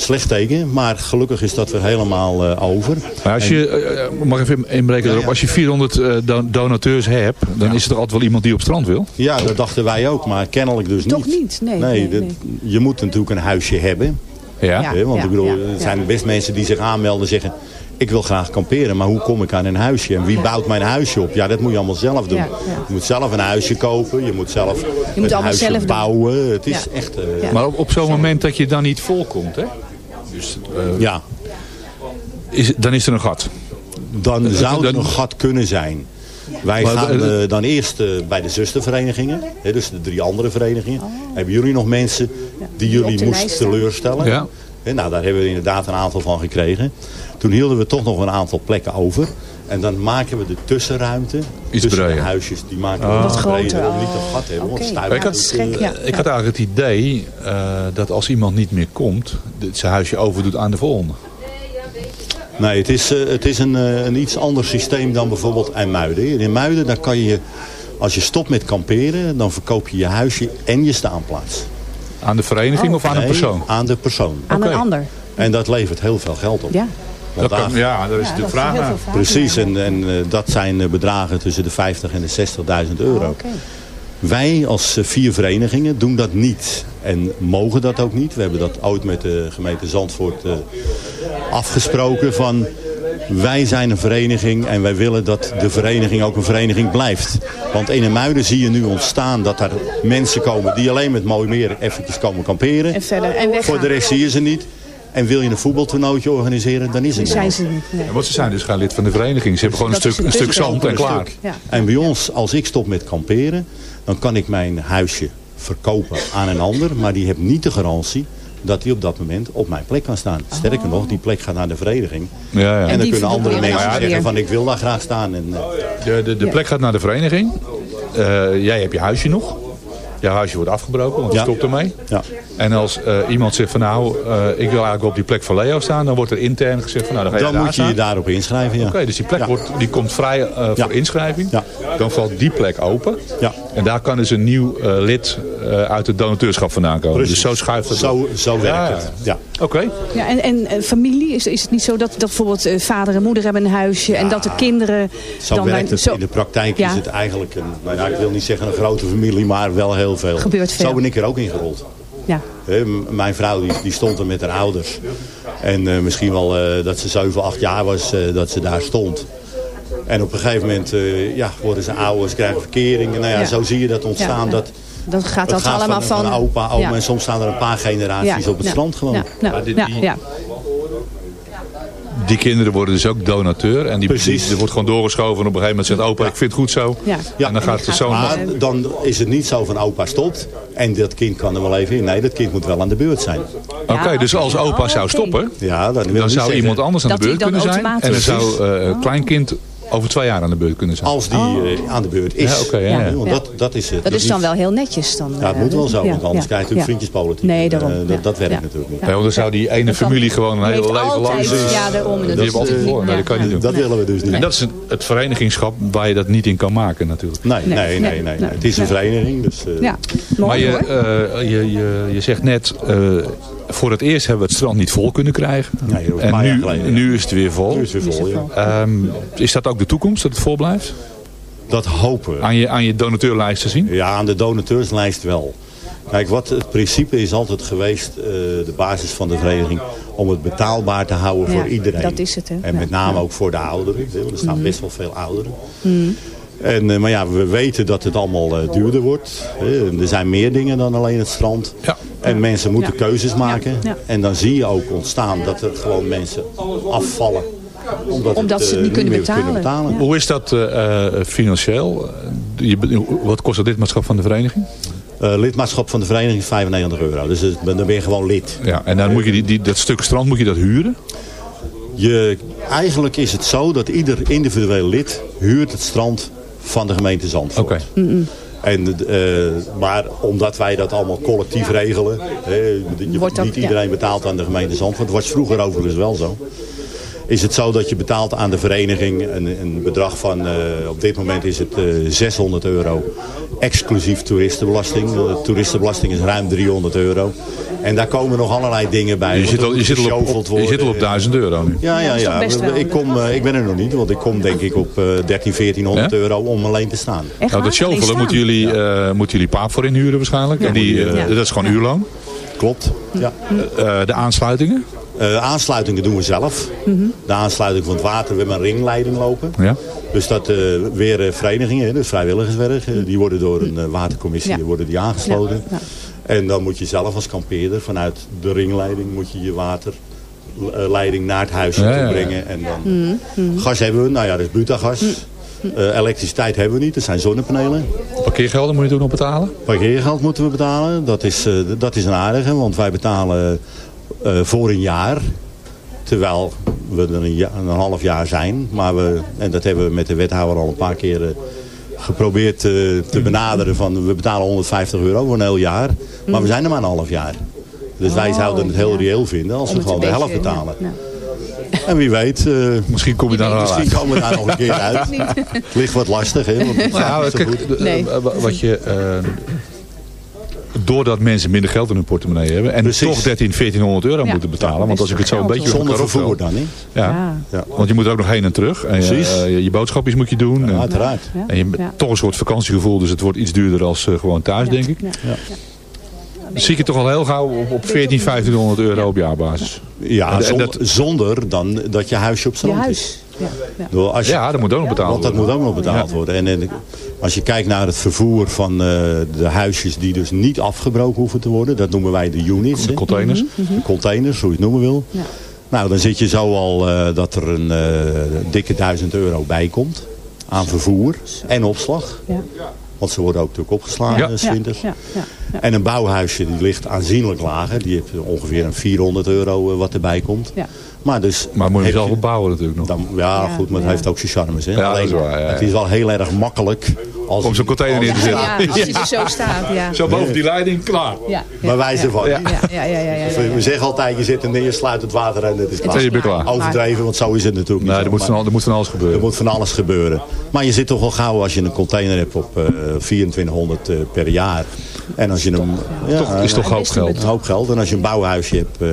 Slecht teken, maar gelukkig is dat weer helemaal eh, over. Maar als je, eh, eh, mag even inbreken erop, als je 400 eh, don- donateurs hebt, dan is er altijd wel iemand die op strand wil? Ja, dat dachten wij ook, maar kennelijk dus Toch niet. niet? Nee, nee, dat- nee. Je moet natuurlijk een huisje hebben. Ja. Hè, want ja, ik bedoel, ja, er ja. zijn best mensen die zich aanmelden en zeggen... ik wil graag kamperen, maar hoe kom ik aan een huisje? En wie bouwt mijn huisje op? Ja, dat moet je allemaal zelf doen. Ja, ja. Je moet zelf een huisje kopen, je moet zelf moet een huisje zelf doen. bouwen. Het is Ja. echt... eh, Ja. Maar op, op zo'n moment dat je dan niet volkomt, hè? Dus, eh, ja, is, dan is er een gat. dan zou er dan- een gat kunnen zijn. Wij Maar, gaan eh, eh, dan eerst eh, bij de zusterverenigingen, hè, dus de drie andere verenigingen. Hebben jullie nog mensen die jullie moesten teleurstellen? Ja. Hè, nou, daar hebben we inderdaad een aantal van gekregen. Toen hielden we toch nog een aantal plekken over. En dan maken we de tussenruimte Iets tussen de breder. huisjes. Die maken Ah. we Wat wat groter, breder om niet oh. dat gat te hebben. Want Oké. stuiven Ja, ik had- gek, ja. Ik had eigenlijk het idee eh, dat als iemand niet meer komt, dit zijn huisje overdoet aan de volgende. Nee, het is, eh, het is een, eh, een iets ander systeem dan bijvoorbeeld IJmuiden. In Muiden, daar kan je, als je stopt met kamperen, dan verkoop je je huisje en je staanplaats. Aan de vereniging of aan een Nee, persoon? Aan de persoon. Aan een ander. En dat levert heel veel geld op. Ja. Want Dat kan- ja, daar is Ja, de vraag naar. Precies, en, en eh, dat zijn eh, bedragen tussen de 50 en de 60.000 euro. Oh, Oké. Wij als eh, vier verenigingen doen dat niet. En mogen dat ook niet. We hebben dat ooit met de gemeente Zandvoort eh, afgesproken van... Wij zijn een vereniging en wij willen dat de vereniging ook een vereniging blijft. Want in de Muiden zie je nu ontstaan dat er mensen komen die alleen met mooi meer eventjes komen kamperen. En verder. En weggaan. Voor de rest zie je ze niet. En wil je een voetbaltoernooitje organiseren, dan is het zijn niet. ze niet. Nee. Want ze zijn dus geen lid van de vereniging. Ze hebben gewoon een stuk, een stuk zand en klaar. Ja. En bij ons, als ik stop met kamperen, dan kan ik mijn huisje verkopen aan een ander. Maar die heeft niet de garantie dat hij op dat moment op mijn plek kan staan. Sterker nog, die plek gaat naar de vereniging. Ja, ja. En, dan kunnen andere mensen zeggen van ik wil daar graag staan. En, eh, De, de, de plek gaat naar de vereniging. Eh, jij hebt je huisje nog. Jouw huisje wordt afgebroken, want je stopt ermee. ja. En als eh, iemand zegt van nou, eh, ik wil eigenlijk op die plek van Leo staan, dan wordt er intern gezegd van nou, dan ga je Dan daar moet je je daarop inschrijven. Ja. Oké, dus die plek wordt, die komt vrij eh, voor inschrijving. Ja. Dan valt die plek open. Ja. En daar kan dus een nieuw lid uit het donateurschap vandaan komen. Precies. Dus zo schuift het. Zo, zo werkt het. Ja. Oké. Ja, en, en familie, is, is het niet zo dat, dat bijvoorbeeld eh, vader en moeder hebben een huisje en dat de kinderen Zo dan werkt het. zo- In de praktijk Ja. is het eigenlijk een, nou ja, ik wil niet zeggen een grote familie, maar wel heel veel. Gebeurt veel. Zo ben ik er ook ingerold. Ja. Hè, m- mijn vrouw die, die stond er met haar ouders. En eh, misschien wel eh, dat ze 7, 8 jaar was dat ze daar stond. En op een gegeven moment ja, worden ze ouder, ze krijgen verkeringen. Nou ja, Ja. zo zie je dat ontstaan. Ja. Dat, Dat gaat dat dat allemaal van, van... van opa, oma. Ja. En soms staan er een paar generaties op het ja, strand gewoon. Ja, nou, Maar dit- ja, die- ja. Die kinderen worden dus ook donateur. En die, Precies. die, er wordt gewoon doorgeschoven. En op een gegeven moment zegt opa, ik vind het goed zo. Ja. Ja. En dan gaat de zoon... Maar dan is het niet zo van opa stopt. En dat kind kan er wel even in. Nee, dat kind moet wel aan de beurt zijn. Oké, dus als opa zou oké. stoppen, Ja, dan zou zeggen- iemand anders aan Dat de beurt dan kunnen zijn. En dan zou eh, een kleinkind over twee jaar aan de beurt kunnen zijn. Als die Oh. eh, aan de beurt is. Ja, oké, ja, ja. Want Ja. Dat, dat is het. Dat is dan wel heel netjes dan. Ja, het moet wel zo, Ja, want anders ja, krijg je natuurlijk ja. vriendjespolitiek. Nee, En, daarom. eh, Ja. dat, dat werkt Ja. natuurlijk niet. Ja, want dan zou die ene familie gewoon een hele leven lang... ja, daarom, dat die is hebben altijd natuurlijk voor. Nee, dat kan je niet doen. Dat willen we dus niet. En dat is een- het verenigingsschap waar je dat niet in kan maken natuurlijk. Nee, nee, nee, nee, Het is een vereniging, dus... eh, Ja, Maar je, eh, je, je, je zegt net, eh, voor het eerst hebben we het strand niet vol kunnen krijgen. Nee, en nu, geleden. nu is het weer vol. Nu is het weer vol, ja. Ehm, is dat ook de toekomst, dat het vol blijft? Dat hopen we. Aan je, aan je donateurlijst te zien? Ja, aan de donateurslijst wel. Kijk, wat het principe is altijd geweest, eh, de basis van de vereniging, om het betaalbaar te houden Ja, voor iedereen. dat is het, hè. En Ja. met name Ja. ook voor de ouderen. want Er staan Mhm. best wel veel ouderen. Mm. En, eh, maar ja, we weten dat het allemaal eh, duurder wordt. hè. Er zijn meer dingen dan alleen het strand. Ja. En mensen moeten Ja. keuzes maken. Ja. En dan zie je ook ontstaan dat er gewoon mensen afvallen. Omdat, Omdat ze het eh, niet kunnen meer betalen. Hoe is dat eh, eh, financieel? Je, wat kost dat lidmaatschap van de vereniging? Eh, lidmaatschap van de vereniging is 95 euro. Dus het- dan ben je gewoon lid. Ja, en dan moet je die, die, dat stuk strand moet je dat huren? Je, eigenlijk is het zo dat ieder individueel lid huurt het strand van de gemeente Zandvoort. Oké. En, eh, maar omdat wij dat allemaal collectief regelen, hè, niet iedereen betaalt aan de gemeente Zandvoort. Dat was vroeger overigens wel zo. Is het zo dat je betaalt aan de vereniging een, een bedrag van, eh, op dit moment is het eh, 600 euro, exclusief toeristenbelasting. De toeristenbelasting is ruim 300 euro. En daar komen nog allerlei dingen bij. Je zit er al, je zit al, op, op- je zit al op worden. 1000 euro nu. Ja, ja, ja. ik, kom, eh, ik ben er nog niet, want ik kom denk ik op eh 13, 1400 Ja? euro om alleen te staan. Echt Nou, dat shovelen moeten jullie, eh, moeten jullie paap voor inhuren waarschijnlijk. En die, eh, Ja. Dat is gewoon uurloon. Klopt. Ja. Eh, de aansluitingen? Eh, aansluitingen doen we zelf. De aansluiting van het water, we hebben een ringleiding lopen. Ja. Dus dat eh, weer eh, verenigingen, hè, dus vrijwilligerswerk, die worden door een eh, watercommissie Ja. worden die aangesloten. Ja, En dan moet je zelf als kampeerder vanuit de ringleiding moet je je waterleiding naar het huisje toe ja. brengen. En dan Mm, gas hebben we, nou ja, dat is butagas. Eh, elektriciteit hebben we niet, dat zijn zonnepanelen. Parkeergelden moet je toen nog betalen? Parkeergeld moeten we betalen. Dat is, eh, dat is een aardige, want wij betalen eh, voor een jaar. Terwijl we er een, een half jaar zijn. Maar we, en dat hebben we met de wethouder al een paar keer eh, geprobeerd eh, te benaderen. Van, we betalen 150 euro voor een heel jaar. Maar we zijn er maar een half jaar. Dus wij Oh, zouden het heel ja. reëel vinden als Om we gewoon de helft beetje- betalen. ja. En wie weet, eh, Misschien kom je daar misschien komen we daar nog een keer uit. Het ligt wat lastig, hè? Want het Nou, kijk, goed. Nee. wat je, doordat mensen minder geld in hun portemonnee hebben en Precies. toch 13, 1400 euro Ja. moeten betalen. Want als ik het zo een beetje op Zonder vervoer dan, hè? Ja. Ja. Ja. Want je moet er ook nog heen en terug. En je, je boodschapjes moet je doen. Ja, En, uiteraard. En je Ja. toch een soort vakantiegevoel. Dus het wordt iets duurder als eh, gewoon thuis, denk ik. Ja. Zie ik het toch al heel gauw op, op 14, 1500 euro op jaarbasis. Ja, En- en zonder, dat- zonder dan dat je huisje op Je strand is. Ja. Ja. Door als je, Ja, dat moet ook nog betaald want dat worden. moet ook nog betaald Ja. worden. En, en als je kijkt naar het vervoer van eh, de huisjes die dus niet afgebroken hoeven te worden. Dat noemen wij de units. De containers. De containers, hoe je het noemen wil. Ja. Nou, dan zit je zo al eh, dat er een eh, dikke duizend euro bij komt. Aan vervoer en opslag. Ja. Want ze worden ook natuurlijk opgeslagen, Ja. ja. Ja. zwinters. Ja. Ja. Ja. En een bouwhuisje die ligt aanzienlijk lager. Die heeft ongeveer een 400 euro eh, wat erbij komt. Ja. Maar, dus Maar moet je zelf opbouwen natuurlijk nog. dan, ja, Ja, goed, maar het ja. heeft ook zijn charmes. Hè? Ja, dat Alleen, is waar, ja, ja. Het is wel heel erg makkelijk. Als Om zo'n container in te zetten. Ja, als hij er zo staat. Ja. Zo boven die leiding, klaar. Ja. Bij wijze van. Ja, ja, ja, ja, ja, ja. We zeggen altijd, je zit er neer, je sluit het water en het is Het klaar. En je bent klaar. Overdreven, want zo is het natuurlijk niet. Nee, zo, er moet, van, er moet van alles er gebeuren. moet van alles gebeuren. Maar je zit toch wel gauw als je een container hebt op eh 2400 eh, per jaar. En als je hem... Ja, Toch, is toch hoop best een geld. een hoop geld. En als je een bouwhuisje hebt, eh,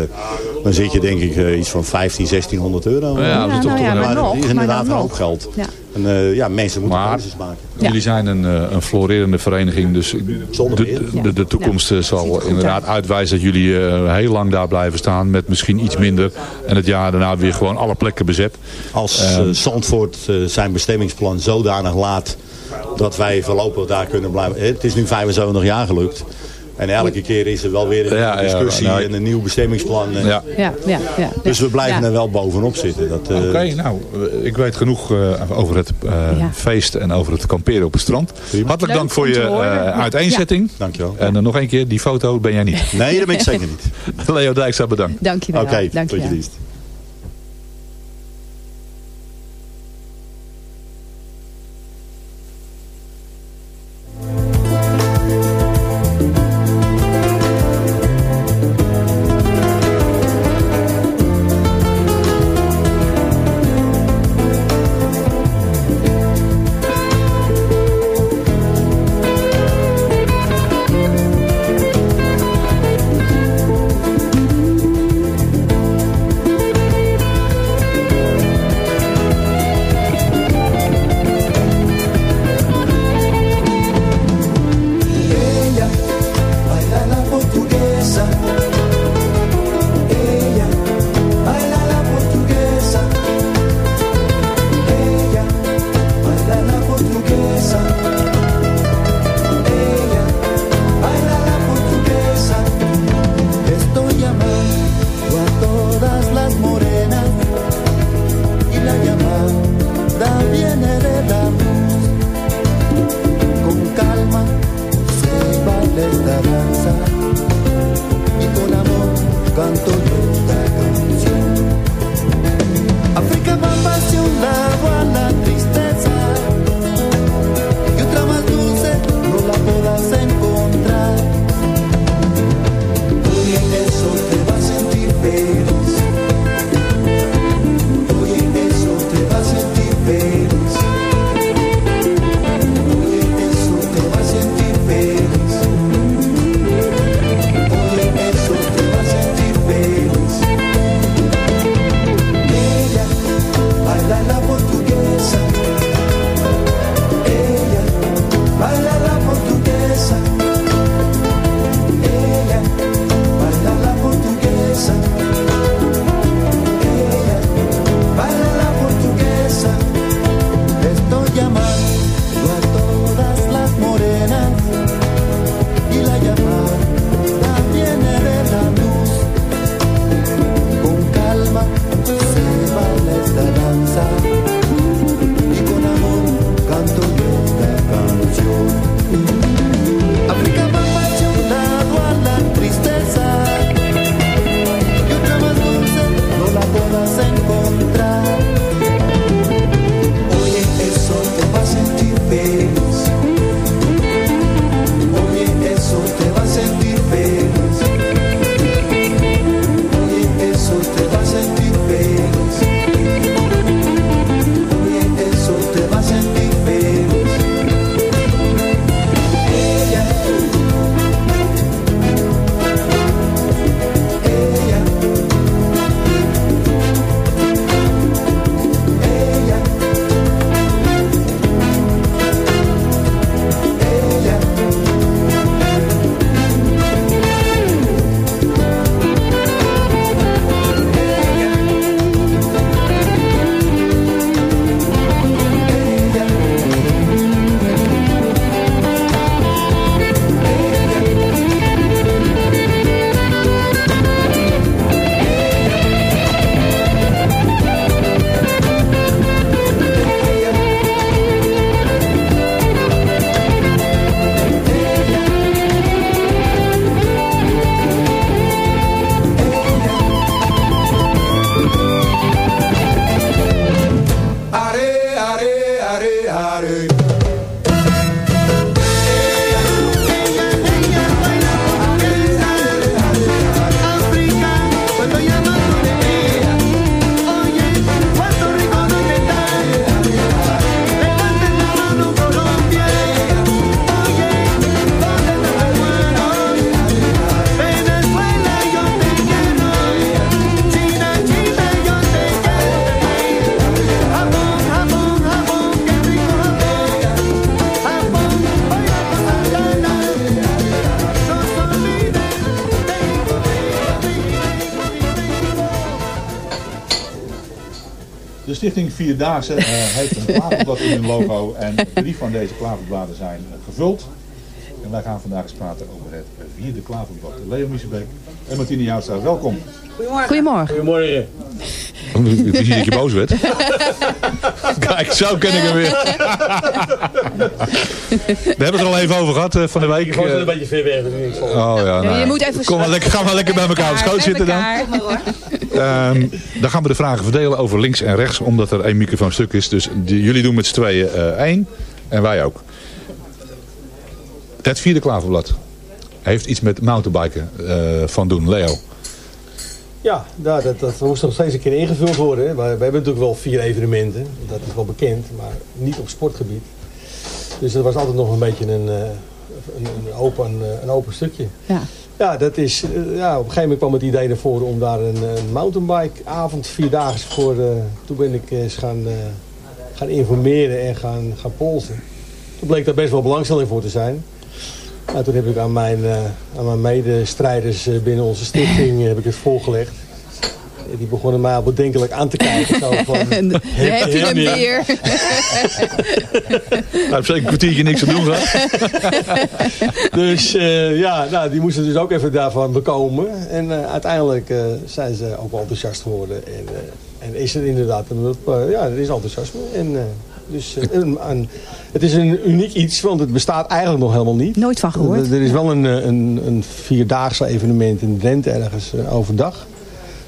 dan zit je denk ik eh, iets van 15, 1600 euro. Ja, dat is toch nou maar nog, is inderdaad een hoop geld. Ja. En eh, ja, mensen moeten Maar- keuzes maken. Jullie zijn een, eh, een florerende vereniging, dus de, de, de toekomst eh, zal inderdaad uit. uitwijzen dat jullie eh, heel lang daar blijven staan met misschien iets minder. En het jaar daarna weer gewoon alle plekken bezet. Als eh, Zandvoort eh, zijn bestemmingsplan zodanig laat dat wij voorlopig daar kunnen blijven. Het is nu 75 jaar gelukt. En elke keer is er wel weer een Ja, nieuwe ja, discussie nou, en een nieuw bestemmingsplan. Ja. Ja, ja, ja. Dus we blijven Ja. er wel bovenop zitten. Dat, eh, Oké, nou, ik weet genoeg eh, over het eh, Ja. feest en over het kamperen op het strand. Hartelijk Leuk dank voor je eh, uiteenzetting. Dankjewel. En dan nog één keer, die foto ben jij niet. Nee, dat ben ik zeker niet. Leo Dijkstra, bedankt. Dank je wel. Oké, Dank tot je dienst. Vierdaagse eh, heeft een klaverblad in hun logo en drie van deze klaverbladen zijn gevuld. En wij gaan vandaag eens praten over het vierde klaverblad. Leo Miesebeek en Martine Jouwstra, welkom. Goedemorgen. Goedemorgen. Ik zie dat je boos werd. Kijk, zo ken ik hem weer. We hebben het er al even over gehad eh, van de week. Ik was Eh, een beetje ver weg. Oh ja, nou, je moet even Kom maar lekker, ga maar lekker bij elkaar op schoot zitten dan. Ehm, dan gaan we de vragen verdelen over links en rechts, omdat er één microfoon stuk is. Dus die- jullie doen met z'n tweeën eh, één en wij ook. Het vierde klaverblad heeft iets met mountainbiken eh, van doen, Leo. Ja, nou, dat, dat moest nog steeds een keer ingevuld worden. Maar we hebben natuurlijk wel vier evenementen. Dat is wel bekend, maar niet op sportgebied. Dus dat was altijd nog een beetje een, eh, een, een, open, eh, een open stukje. Ja. Ja, dat is, eh, ja, op een gegeven moment kwam het idee voren om daar een, een mountainbike avond, vier dagen voor. eh, toen ben ik eens gaan, eh, gaan informeren en gaan, gaan polsen. Toen bleek daar best wel belangstelling voor te zijn. Nou, toen heb ik aan mijn, aan mijn medestrijders binnen onze stichting heb ik het voorgelegd. Die begonnen mij al bedenkelijk aan te kijken. Zo van, En dan heb je hem weer. Hij heeft zeker een kwartiertje niks te doen gehad. dus eh, ja, nou, die moesten dus ook even daarvan bekomen. En eh, uiteindelijk eh, zijn ze ook wel enthousiast geworden. En, eh, en is er inderdaad een, ja, er is enthousiasme. En, eh, dus, een- een- het is een uniek iets, want het bestaat eigenlijk nog helemaal niet. Nooit van gehoord. Er, er is wel een, een, een vierdaagse evenement in Drenthe ergens overdag.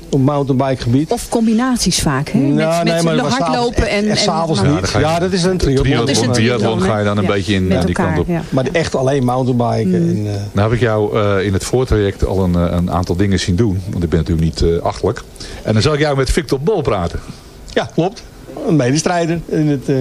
Op mountainbikegebied. Of combinaties vaak, hè? Nou, met nee, met maar de hardlopen en... En en s'avonds maar- niet. Ja, dat is een triathlon. Dat is een triathlon ga je dan een beetje in eh, die kant op. ja. Maar echt alleen mountainbiken. En, eh, Nou heb ik jou eh, in het voortraject al een, eh, een aantal dingen zien doen. Want ik ben natuurlijk niet eh, achtelijk. En dan zal ik jou met Victor Bol praten. Ja, klopt. Een medestrijder. In het, eh,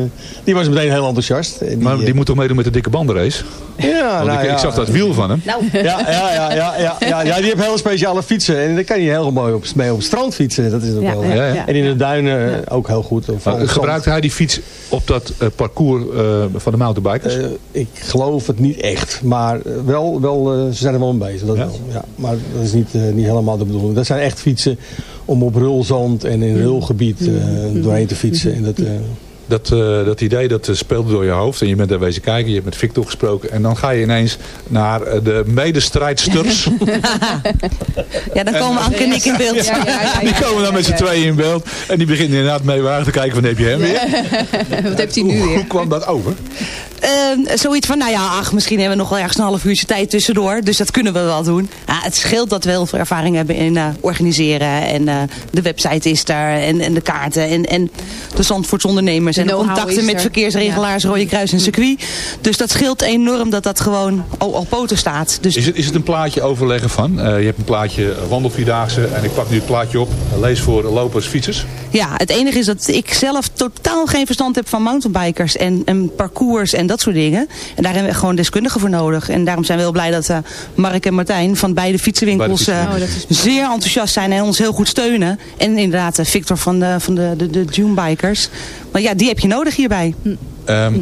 die was meteen heel enthousiast. En Maar die eh, moet toch meedoen met de dikke bandenrace? Ja, Want nou ik, ja. ik zag dat wiel van hem. Ja, ja, ja, ja, ja, ja, ja, die heeft hele speciale fietsen. En daar kan je heel mooi op, mee op het strand fietsen. Dat is ook Ja, wel. ja, Ja, ja. En in de duinen ook heel goed. Of gebruikte hij die fiets op dat eh, parcours eh, van de mountainbikers? Eh, ik geloof het niet echt. Maar eh, wel, wel, eh, ze zijn er wel mee bezig. Dat Ja? wel. Ja, maar dat is niet, eh, niet helemaal de bedoeling. Dat zijn echt fietsen om op rulzand en in rulgebied eh, doorheen te fietsen. En dat, eh, Dat, eh, dat idee dat eh, speelde door je hoofd en je bent daar wezen kijken. Je hebt met Victor gesproken. En dan ga je ineens naar eh, de medestrijdsters. Ja, dan komen Anke en ik in beeld. Ja, ja, ja, ja. Die komen dan met z'n tweeën in beeld. En die beginnen inderdaad mee wagen te kijken van heb je hem weer. Wat heeft hij nu Hoe, weer? hoe kwam dat over? Eh, zoiets van, nou ja, ach, misschien hebben we nog wel ergens een half uurtje tijd tussendoor. Dus dat kunnen we wel doen. Ja, het scheelt dat we heel veel ervaring hebben in eh, organiseren. En eh, de website is daar. En, en de kaarten. En, en de Zandvoorts ondernemers. De En de contacten met er. verkeersregelaars, Rode Kruis en circuit. Dus dat scheelt enorm dat dat gewoon al, al poten staat. Dus Is het, is het een plaatje overleggen van? eh, je hebt een plaatje wandelvierdaagse en ik pak nu het plaatje op. Lees voor lopers, fietsers. Ja, het enige is dat ik zelf totaal geen verstand heb van mountainbikers en, en parcours en dat soort dingen. En daar hebben we gewoon deskundigen voor nodig. En daarom zijn we heel blij dat eh, Mark en Martijn van beide fietsenwinkels eh, zeer enthousiast zijn en ons heel goed steunen. En inderdaad eh, Victor van de, van de, de, de Junebikers. Maar ja, die heb je nodig hierbij. Ehm,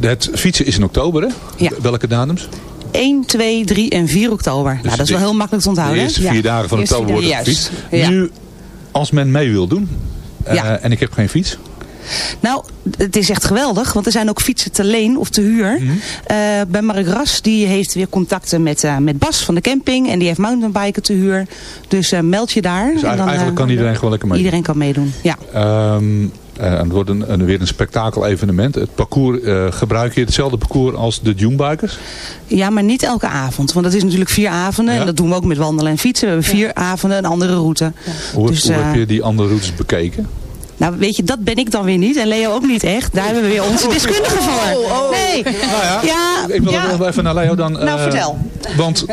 het fietsen is in oktober, hè? Ja. Welke datums? 1, 2, 3 en 4 oktober. nou, dat is wel heel makkelijk te onthouden. De eerste vier dagen van oktober wordt het ja. Nu, als men mee wil doen Ja. en ik heb geen fiets. Nou, het is echt geweldig, want er zijn ook fietsen te leen of te huur. Eh, bij Mark Ras, die heeft weer contacten met, eh, met Bas van de camping. En die heeft mountainbiken te huur. Dus eh, meld je daar. Dus En dan, eigenlijk kan iedereen gewoon lekker mee. Iedereen kan meedoen, ja. Ehm, eh, het wordt een, een- weer een spektakel evenement. Het parcours, eh, gebruik je hetzelfde parcours als de Junebikers? Ja, maar niet elke avond. Want dat is natuurlijk vier avonden. Ja. En dat doen we ook met wandelen en fietsen. We hebben vier avonden een andere route. Hoe, Dus, hoe heb je die andere routes bekeken? Nou, weet je, dat ben ik dan weer niet. En Leo ook niet echt. Daar hebben we weer onze deskundigen voor. Nee. Nou ja, Ja, ik wil ja. nog even naar Leo dan. Nou, eh, vertel. Want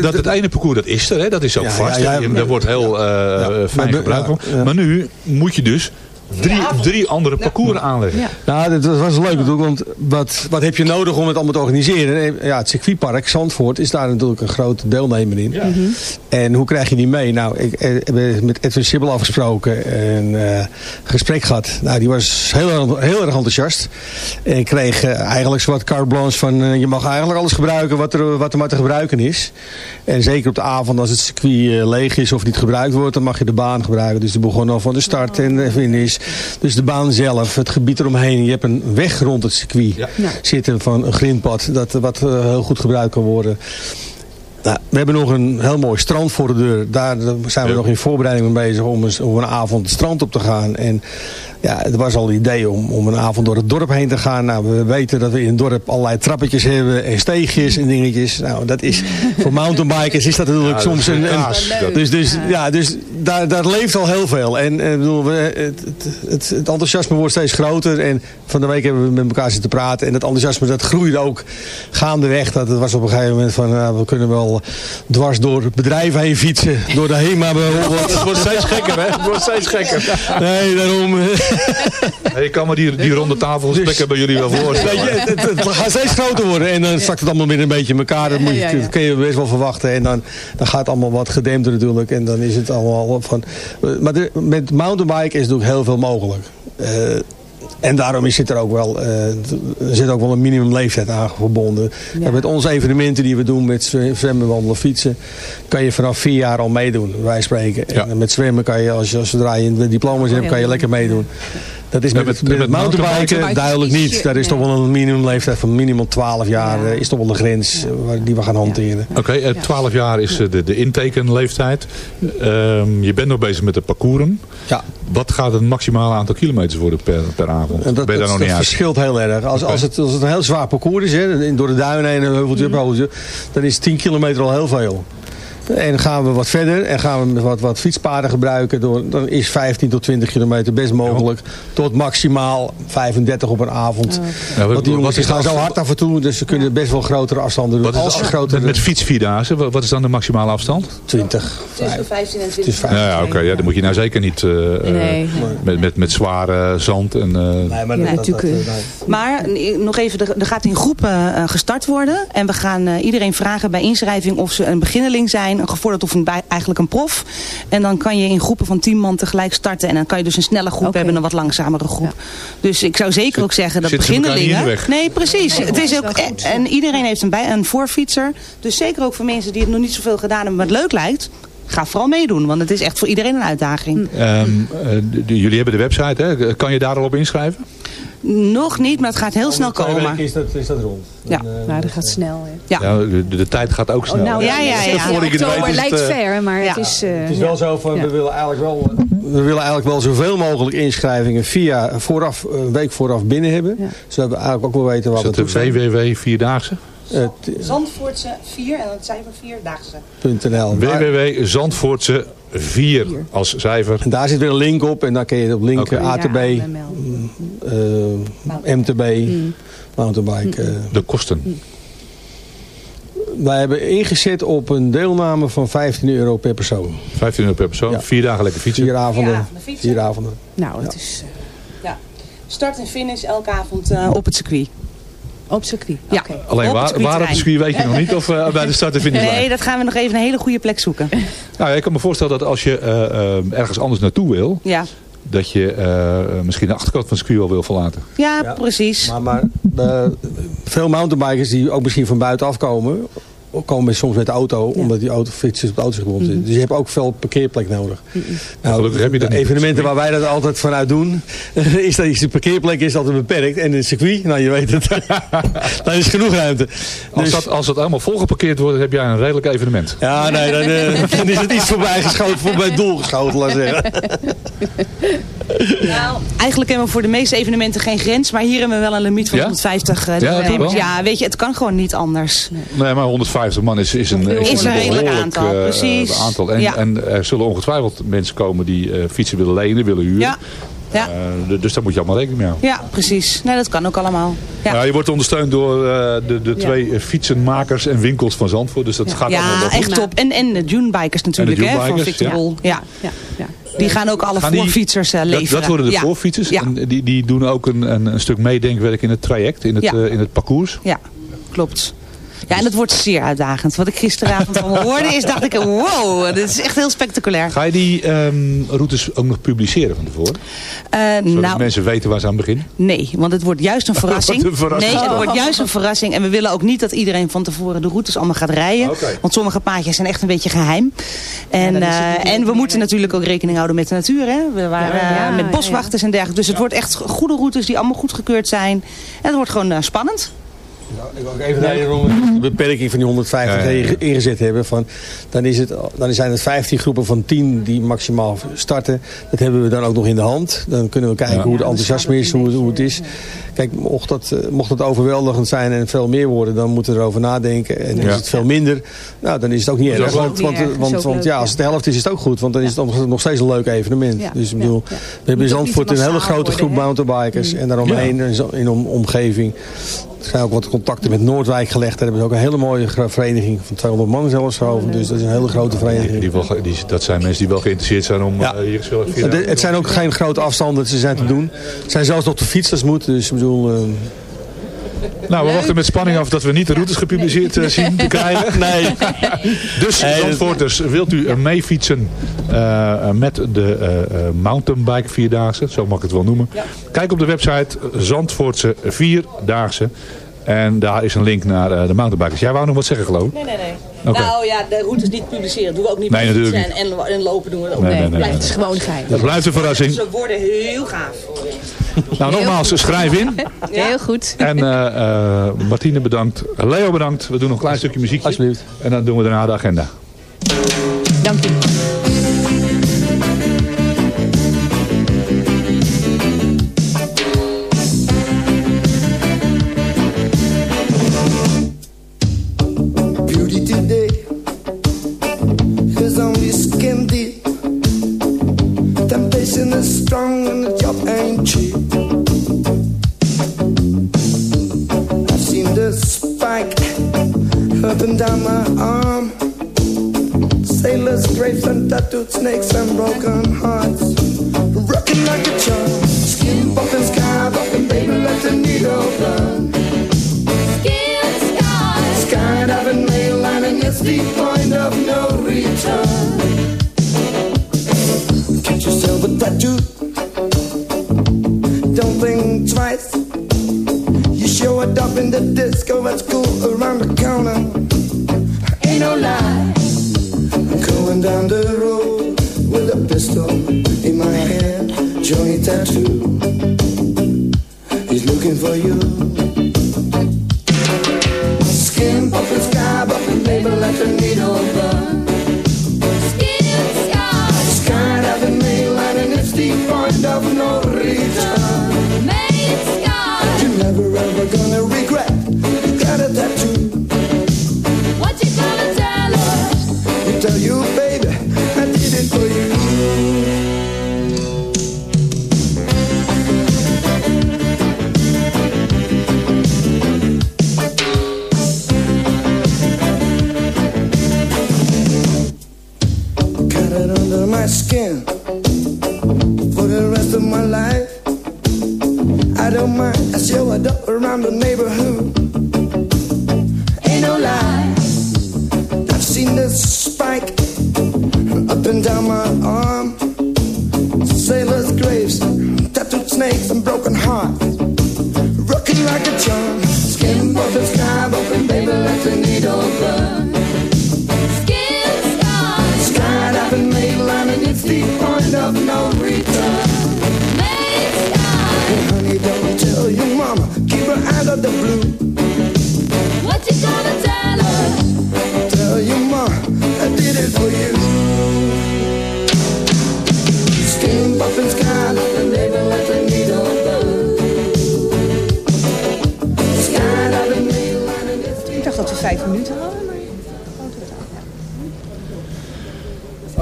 dat het ene parcours, dat is er. Hè? Dat is ook Ja, vast. ja. Daar wordt heel eh, fijn gebruik van. ja, ja. Maar nu moet je dus drie, drie andere parcours aanleggen. Nou, dat was leuk natuurlijk, want wat, wat heb je nodig om het allemaal te organiseren? Ja, het circuitpark Zandvoort is daar natuurlijk een grote deelnemer in. Mhm. En hoe krijg je die mee? Nou, ik eh, heb met Edwin Sibbel afgesproken en eh, een gesprek gehad. Nou, die was heel, erg- heel erg enthousiast. En ik kreeg eh, eigenlijk zo wat carte blanche van, je mag eigenlijk alles gebruiken wat er, wat er maar te gebruiken is. En zeker op de avond als het circuit leeg is of niet gebruikt wordt, dan mag je de baan gebruiken. Dus die begon al van de start en de finish. Dus de baan zelf, het gebied eromheen. Je hebt een weg rond het circuit zitten van een grindpad dat, wat eh, heel goed gebruikt kan worden. Nou, we hebben nog een heel mooi strand voor de deur. Daar zijn we nog in voorbereiding mee bezig om, eens, om een avond het strand op te gaan. En ja, het was al het idee om, om een avond door het dorp heen te gaan. Nou, we weten dat we in het dorp allerlei trappetjes hebben en steegjes en dingetjes. Nou, dat is voor mountainbikers is dat natuurlijk Ja, soms een... een een- dus dus, ja, dus daar, daar leeft al heel veel. En eh, bedoel, we, het, het, enthousiasme wordt steeds groter. En van de week hebben we met elkaar zitten praten. En dat enthousiasme dat groeide ook gaandeweg. Dat het was op een gegeven moment van, nou, we kunnen wel dwars door het bedrijf heen fietsen. Door de HEMA bijvoorbeeld. Het wordt steeds gekker, hè? Het wordt steeds gekker. Nee, daarom... Je kan me die, die ronde tafelgesprekken bij jullie wel voorstellen. het, gaat steeds groter worden en dan zakt het allemaal weer een beetje in elkaar. Dat, moet je, dat kun je best wel verwachten. En dan, dan gaat het allemaal wat gedempter natuurlijk. En dan is het allemaal van... Maar de- met mountainbiken is natuurlijk heel veel mogelijk. Eh, en daarom is, zit er ook wel, eh, er zit ook wel een minimumleeftijd aan verbonden. Ja, met onze evenementen die we doen met zwe- zwemmen, wandelen, fietsen, kan je vanaf vier jaar al meedoen, wij spreken. En met zwemmen kan je, als je, zodra je een diploma's hebt, kan je lekker meedoen. Dat is met, met- met, met, met mountainbiken duidelijk niet. Daar is toch wel een minimumleeftijd van minimaal 12 jaar. eh, is toch wel de grens eh, waar- die we gaan hanteren. Oké, eh, 12 jaar is eh, de, de intekenleeftijd. Ehm, je bent nog bezig met de parcoursen. Ja. Wat gaat het maximale aantal kilometers worden per, per avond? En dat, ben je daar dat- nog niet dat uit? verschilt heel erg. Als, als, het, als het een heel zwaar parcours is, hè, door de duinen heen en een heuveltje heuveltje, dan is 10 kilometer al heel veel. En gaan we wat verder en gaan we wat, wat fietspaden gebruiken, door, dan is 15 tot 20 kilometer best mogelijk. Tot maximaal 35 op een avond. Ja, wat- Want die wat jongens gaan zo hard af en toe, dus ze kunnen best wel grotere afstanden doen. Wat is als de- ze grotere... met, met fietsvierdaagse, wat wat is dan de maximale afstand? 20. Tussen 15 en 20 Het is Ja, ja oké, ja, dan moet je nou zeker niet eh, eh, Nee. met, met, met zware zand en... eh, Nee, maar Nee, natuurlijk. Maar nog even, er, er gaat in groepen gestart worden. En we gaan eh, iedereen vragen bij inschrijving of ze een beginneling zijn, een gevorderd of een, bij- eigenlijk een prof. En dan kan je in groepen van 10 man tegelijk starten. En dan kan je dus een snelle groep hebben en een wat langzamere groep. Dus ik zou zeker ook zeggen dat de beginnelingen... weg? Nee, precies. Nee, het is ook, goed. en iedereen heeft een, bij, een voorfietser. Dus zeker ook voor mensen die het nog niet zoveel gedaan hebben, maar het leuk lijkt. Ga vooral meedoen, want het is echt voor iedereen een uitdaging. ehm, eh, jullie hebben de website, hè? kan je daar al op inschrijven? Nog niet, maar het gaat heel snel Twee komen. weken is dat, is dat rond. Ja. Nou, dat gaat snel. Hè. Ja. de, de tijd gaat ook snel. nou, Ja, ja, ja. Voor ik het Oktober is het, lijkt eh, ver, maar het is... eh, Het is ja. wel zo van, Ja. we willen eigenlijk wel, we willen eigenlijk wel zoveel mogelijk inschrijvingen via vooraf, een week vooraf binnen hebben. Zodat we eigenlijk ook wel weten Is wat we dat de toe zijn. www Vierdaagse? Eh, Zandvoortse 4 en het cijfer 4 daagse. .nl. www.zandvoortse 4 als cijfer. En daar zit weer een link op en dan kun je op linken Oké. ATB, Ja, mm, eh, MTB, mountainbike. eh. De kosten. Wij hebben ingezet op een deelname van 15 euro per persoon. 15 euro per persoon. Vier dagen lekker fietsen. Vier avonden. fietsen. Vier avonden. Nou, het is Ja. Start en finish elke avond eh, op het circuit. Op circuit. Ja. Alleen Op het waar, waar op het circuit weet je nog niet of eh, bij de start en finishlijn? Nee, dat gaan we nog even een hele goede plek zoeken. Nou, ja, ik kan me voorstellen dat als je eh, eh, ergens anders naartoe wil, Ja, dat je misschien de achterkant van het circuit wel wil verlaten. ja, precies. Maar, maar veel mountainbikers die ook misschien van buitenaf komen, komen soms met de auto, omdat die auto fietsers op de auto gebonden zitten. Dus je hebt ook veel parkeerplek nodig. Nou, Gelukkig heb je dat de niet. evenementen waar wij dat altijd vanuit doen, is dat de parkeerplek is altijd beperkt. En het circuit, nou je weet het, daar is genoeg ruimte. Als, Dus- dat, als dat allemaal volgeparkeerd wordt, heb jij een redelijk evenement. ja, nee, dan, eh, dan is het iets voorbij geschoten, voorbij het doel geschoten, laat ik zeggen. Nou, eigenlijk hebben we voor de meeste evenementen geen grens, maar hier hebben we wel een limiet van Ja? 150 uh, Ja, wel? Ja, weet je, het kan gewoon niet anders. Nee, maar 150 man is, is een, Is een redelijk behoorlijk, aantal, eh, precies. aantal. En, Ja. en er zullen ongetwijfeld mensen komen die eh, fietsen willen lenen, willen huren. Ja, ja, Eh, dus daar moet je allemaal rekening mee houden. ja precies. Nee, dat kan ook allemaal. Ja. Ja, je wordt ondersteund door eh, de, de Ja. twee fietsenmakers en winkels van Zandvoort. Dus dat gaat allemaal Ja, wel echt top. En, en de Dunebikers natuurlijk, hè, van Victor ja. Bol. Ja. Ja, ja. Die gaan ook alle Gaan voorfietsers Dat, leveren. dat worden de Ja. voorfietsers. Ja. En die, die doen ook een, een, een stuk meedenkwerk in het traject, in het, Ja. in het parcours. Ja, klopt. Ja, en dat wordt zeer uitdagend. Wat ik gisteravond allemaal hoorde is, dacht ik, wow, dit is echt heel spectaculair. Ga je die ehm, routes ook nog publiceren van tevoren? Eh, Zodat nou, mensen weten waar ze aan beginnen? nee, want het wordt juist een verrassing. Een verrassing. Nee, het wordt juist een verrassing. En we willen ook niet dat iedereen van tevoren de routes allemaal gaat rijden. Oké. Want sommige paadjes zijn echt een beetje geheim. En, eh, en we moeten natuurlijk ook rekening houden met de natuur. Hè? We waren Ja, ja, met ja, boswachters en dergelijke. Dus het wordt echt goede routes die allemaal goedgekeurd zijn. En het wordt gewoon eh, spannend. Ik wil ook even om de beperking van die 150 Ja, ja, ja. inge- ingezet hebben. Van, dan, is het, dan zijn het 15 groepen van 10 die maximaal starten. Dat hebben we dan ook nog in de hand. Dan kunnen we kijken Ja. hoe het enthousiasme is, hoe het, hoe het is. Kijk, mocht dat, eh, mocht dat overweldigend zijn en veel meer worden, dan moeten we erover nadenken. En is het veel minder, nou, dan is het ook niet erg. Want, want, ja, als het de helft is, is het ook goed. Want dan is het nog- nog steeds een leuk evenement. Dus ik bedoel, we hebben in Zandvoort een hele grote groep mountainbikers. En daaromheen in zo- in de omgeving. Er zijn ook wat contacten met Noordwijk gelegd. Daar hebben ze ook een hele mooie vereniging van 200 man zelfs over. Dus dat is een hele grote vereniging. Die wel, ge- die, dat zijn mensen die wel geïnteresseerd zijn om Ja. eh, hier gezellig dagen- het zijn ook geen grote afstanden, ze zijn te doen. Het zijn zelfs nog de fiets, dat moet. Dus ik bedoel, eh, Nou, we wachten met spanning af dat we niet de routes gepubliceerd eh, zien te krijgen. nee. Dus, Nee, dat- Zandvoorters, wilt u er mee fietsen eh, eh, met de mountainbike Vierdaagse, zo mag ik het wel noemen. Kijk op de website Zandvoortse Vierdaagse. En daar is een link naar de mountainbikers. Jij wou nog wat zeggen, geloof ik? Nee, nee, nee. Nou ja, de routes niet publiceren doen we ook niet. Nee, natuurlijk En, en, en lopen doen we ook Nee, niet. nee, nee, het gewoon geheim. Dat blijft een verrassing. Ze worden heel gaaf. Nou, nogmaals, schrijf in. Heel goed. En eh, eh, Martine bedankt. Leo bedankt. We doen nog een klein stukje muziek. Alsjeblieft. En dan doen we daarna de agenda. Dank u. let's go, let's go. Dat we vijf minuten hadden. maar-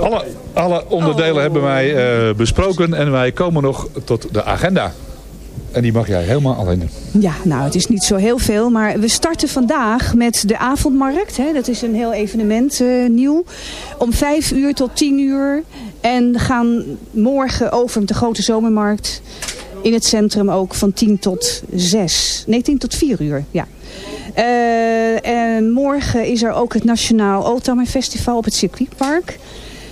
Alle, alle onderdelen hebben wij eh, besproken en wij komen nog tot de agenda. En die mag jij helemaal alleen doen. Ja, nou het is niet zo heel veel, maar we starten vandaag met de avondmarkt. Hè. Dat is een heel evenement eh, nieuw. Om vijf uur tot tien uur. En gaan morgen over de grote zomermarkt in het centrum ook van 10 tot 6. Nee, 10 tot 4 uur, ja. Eh, en morgen is er ook het Nationaal Oldtimer Festival op het circuitpark.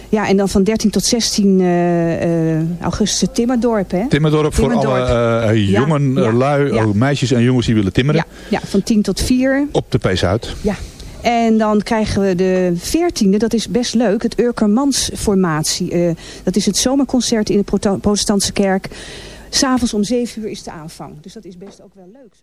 Ja, en dan van 13 tot 16 eh, eh, augustus Timmerdorp, hè? Timmerdorp voor alle Ja, jongen, ja, lui, ja. meisjes en jongens die willen timmeren. Ja, van 10 tot 4. Op de P-Zuid. Ja. En dan krijgen we de 14e, dat is best leuk, het Urkermans formatie. Eh, dat is het zomerconcert in de protestantse kerk. S'avonds om 7 uur is de aanvang. Dus dat is best ook wel leuk.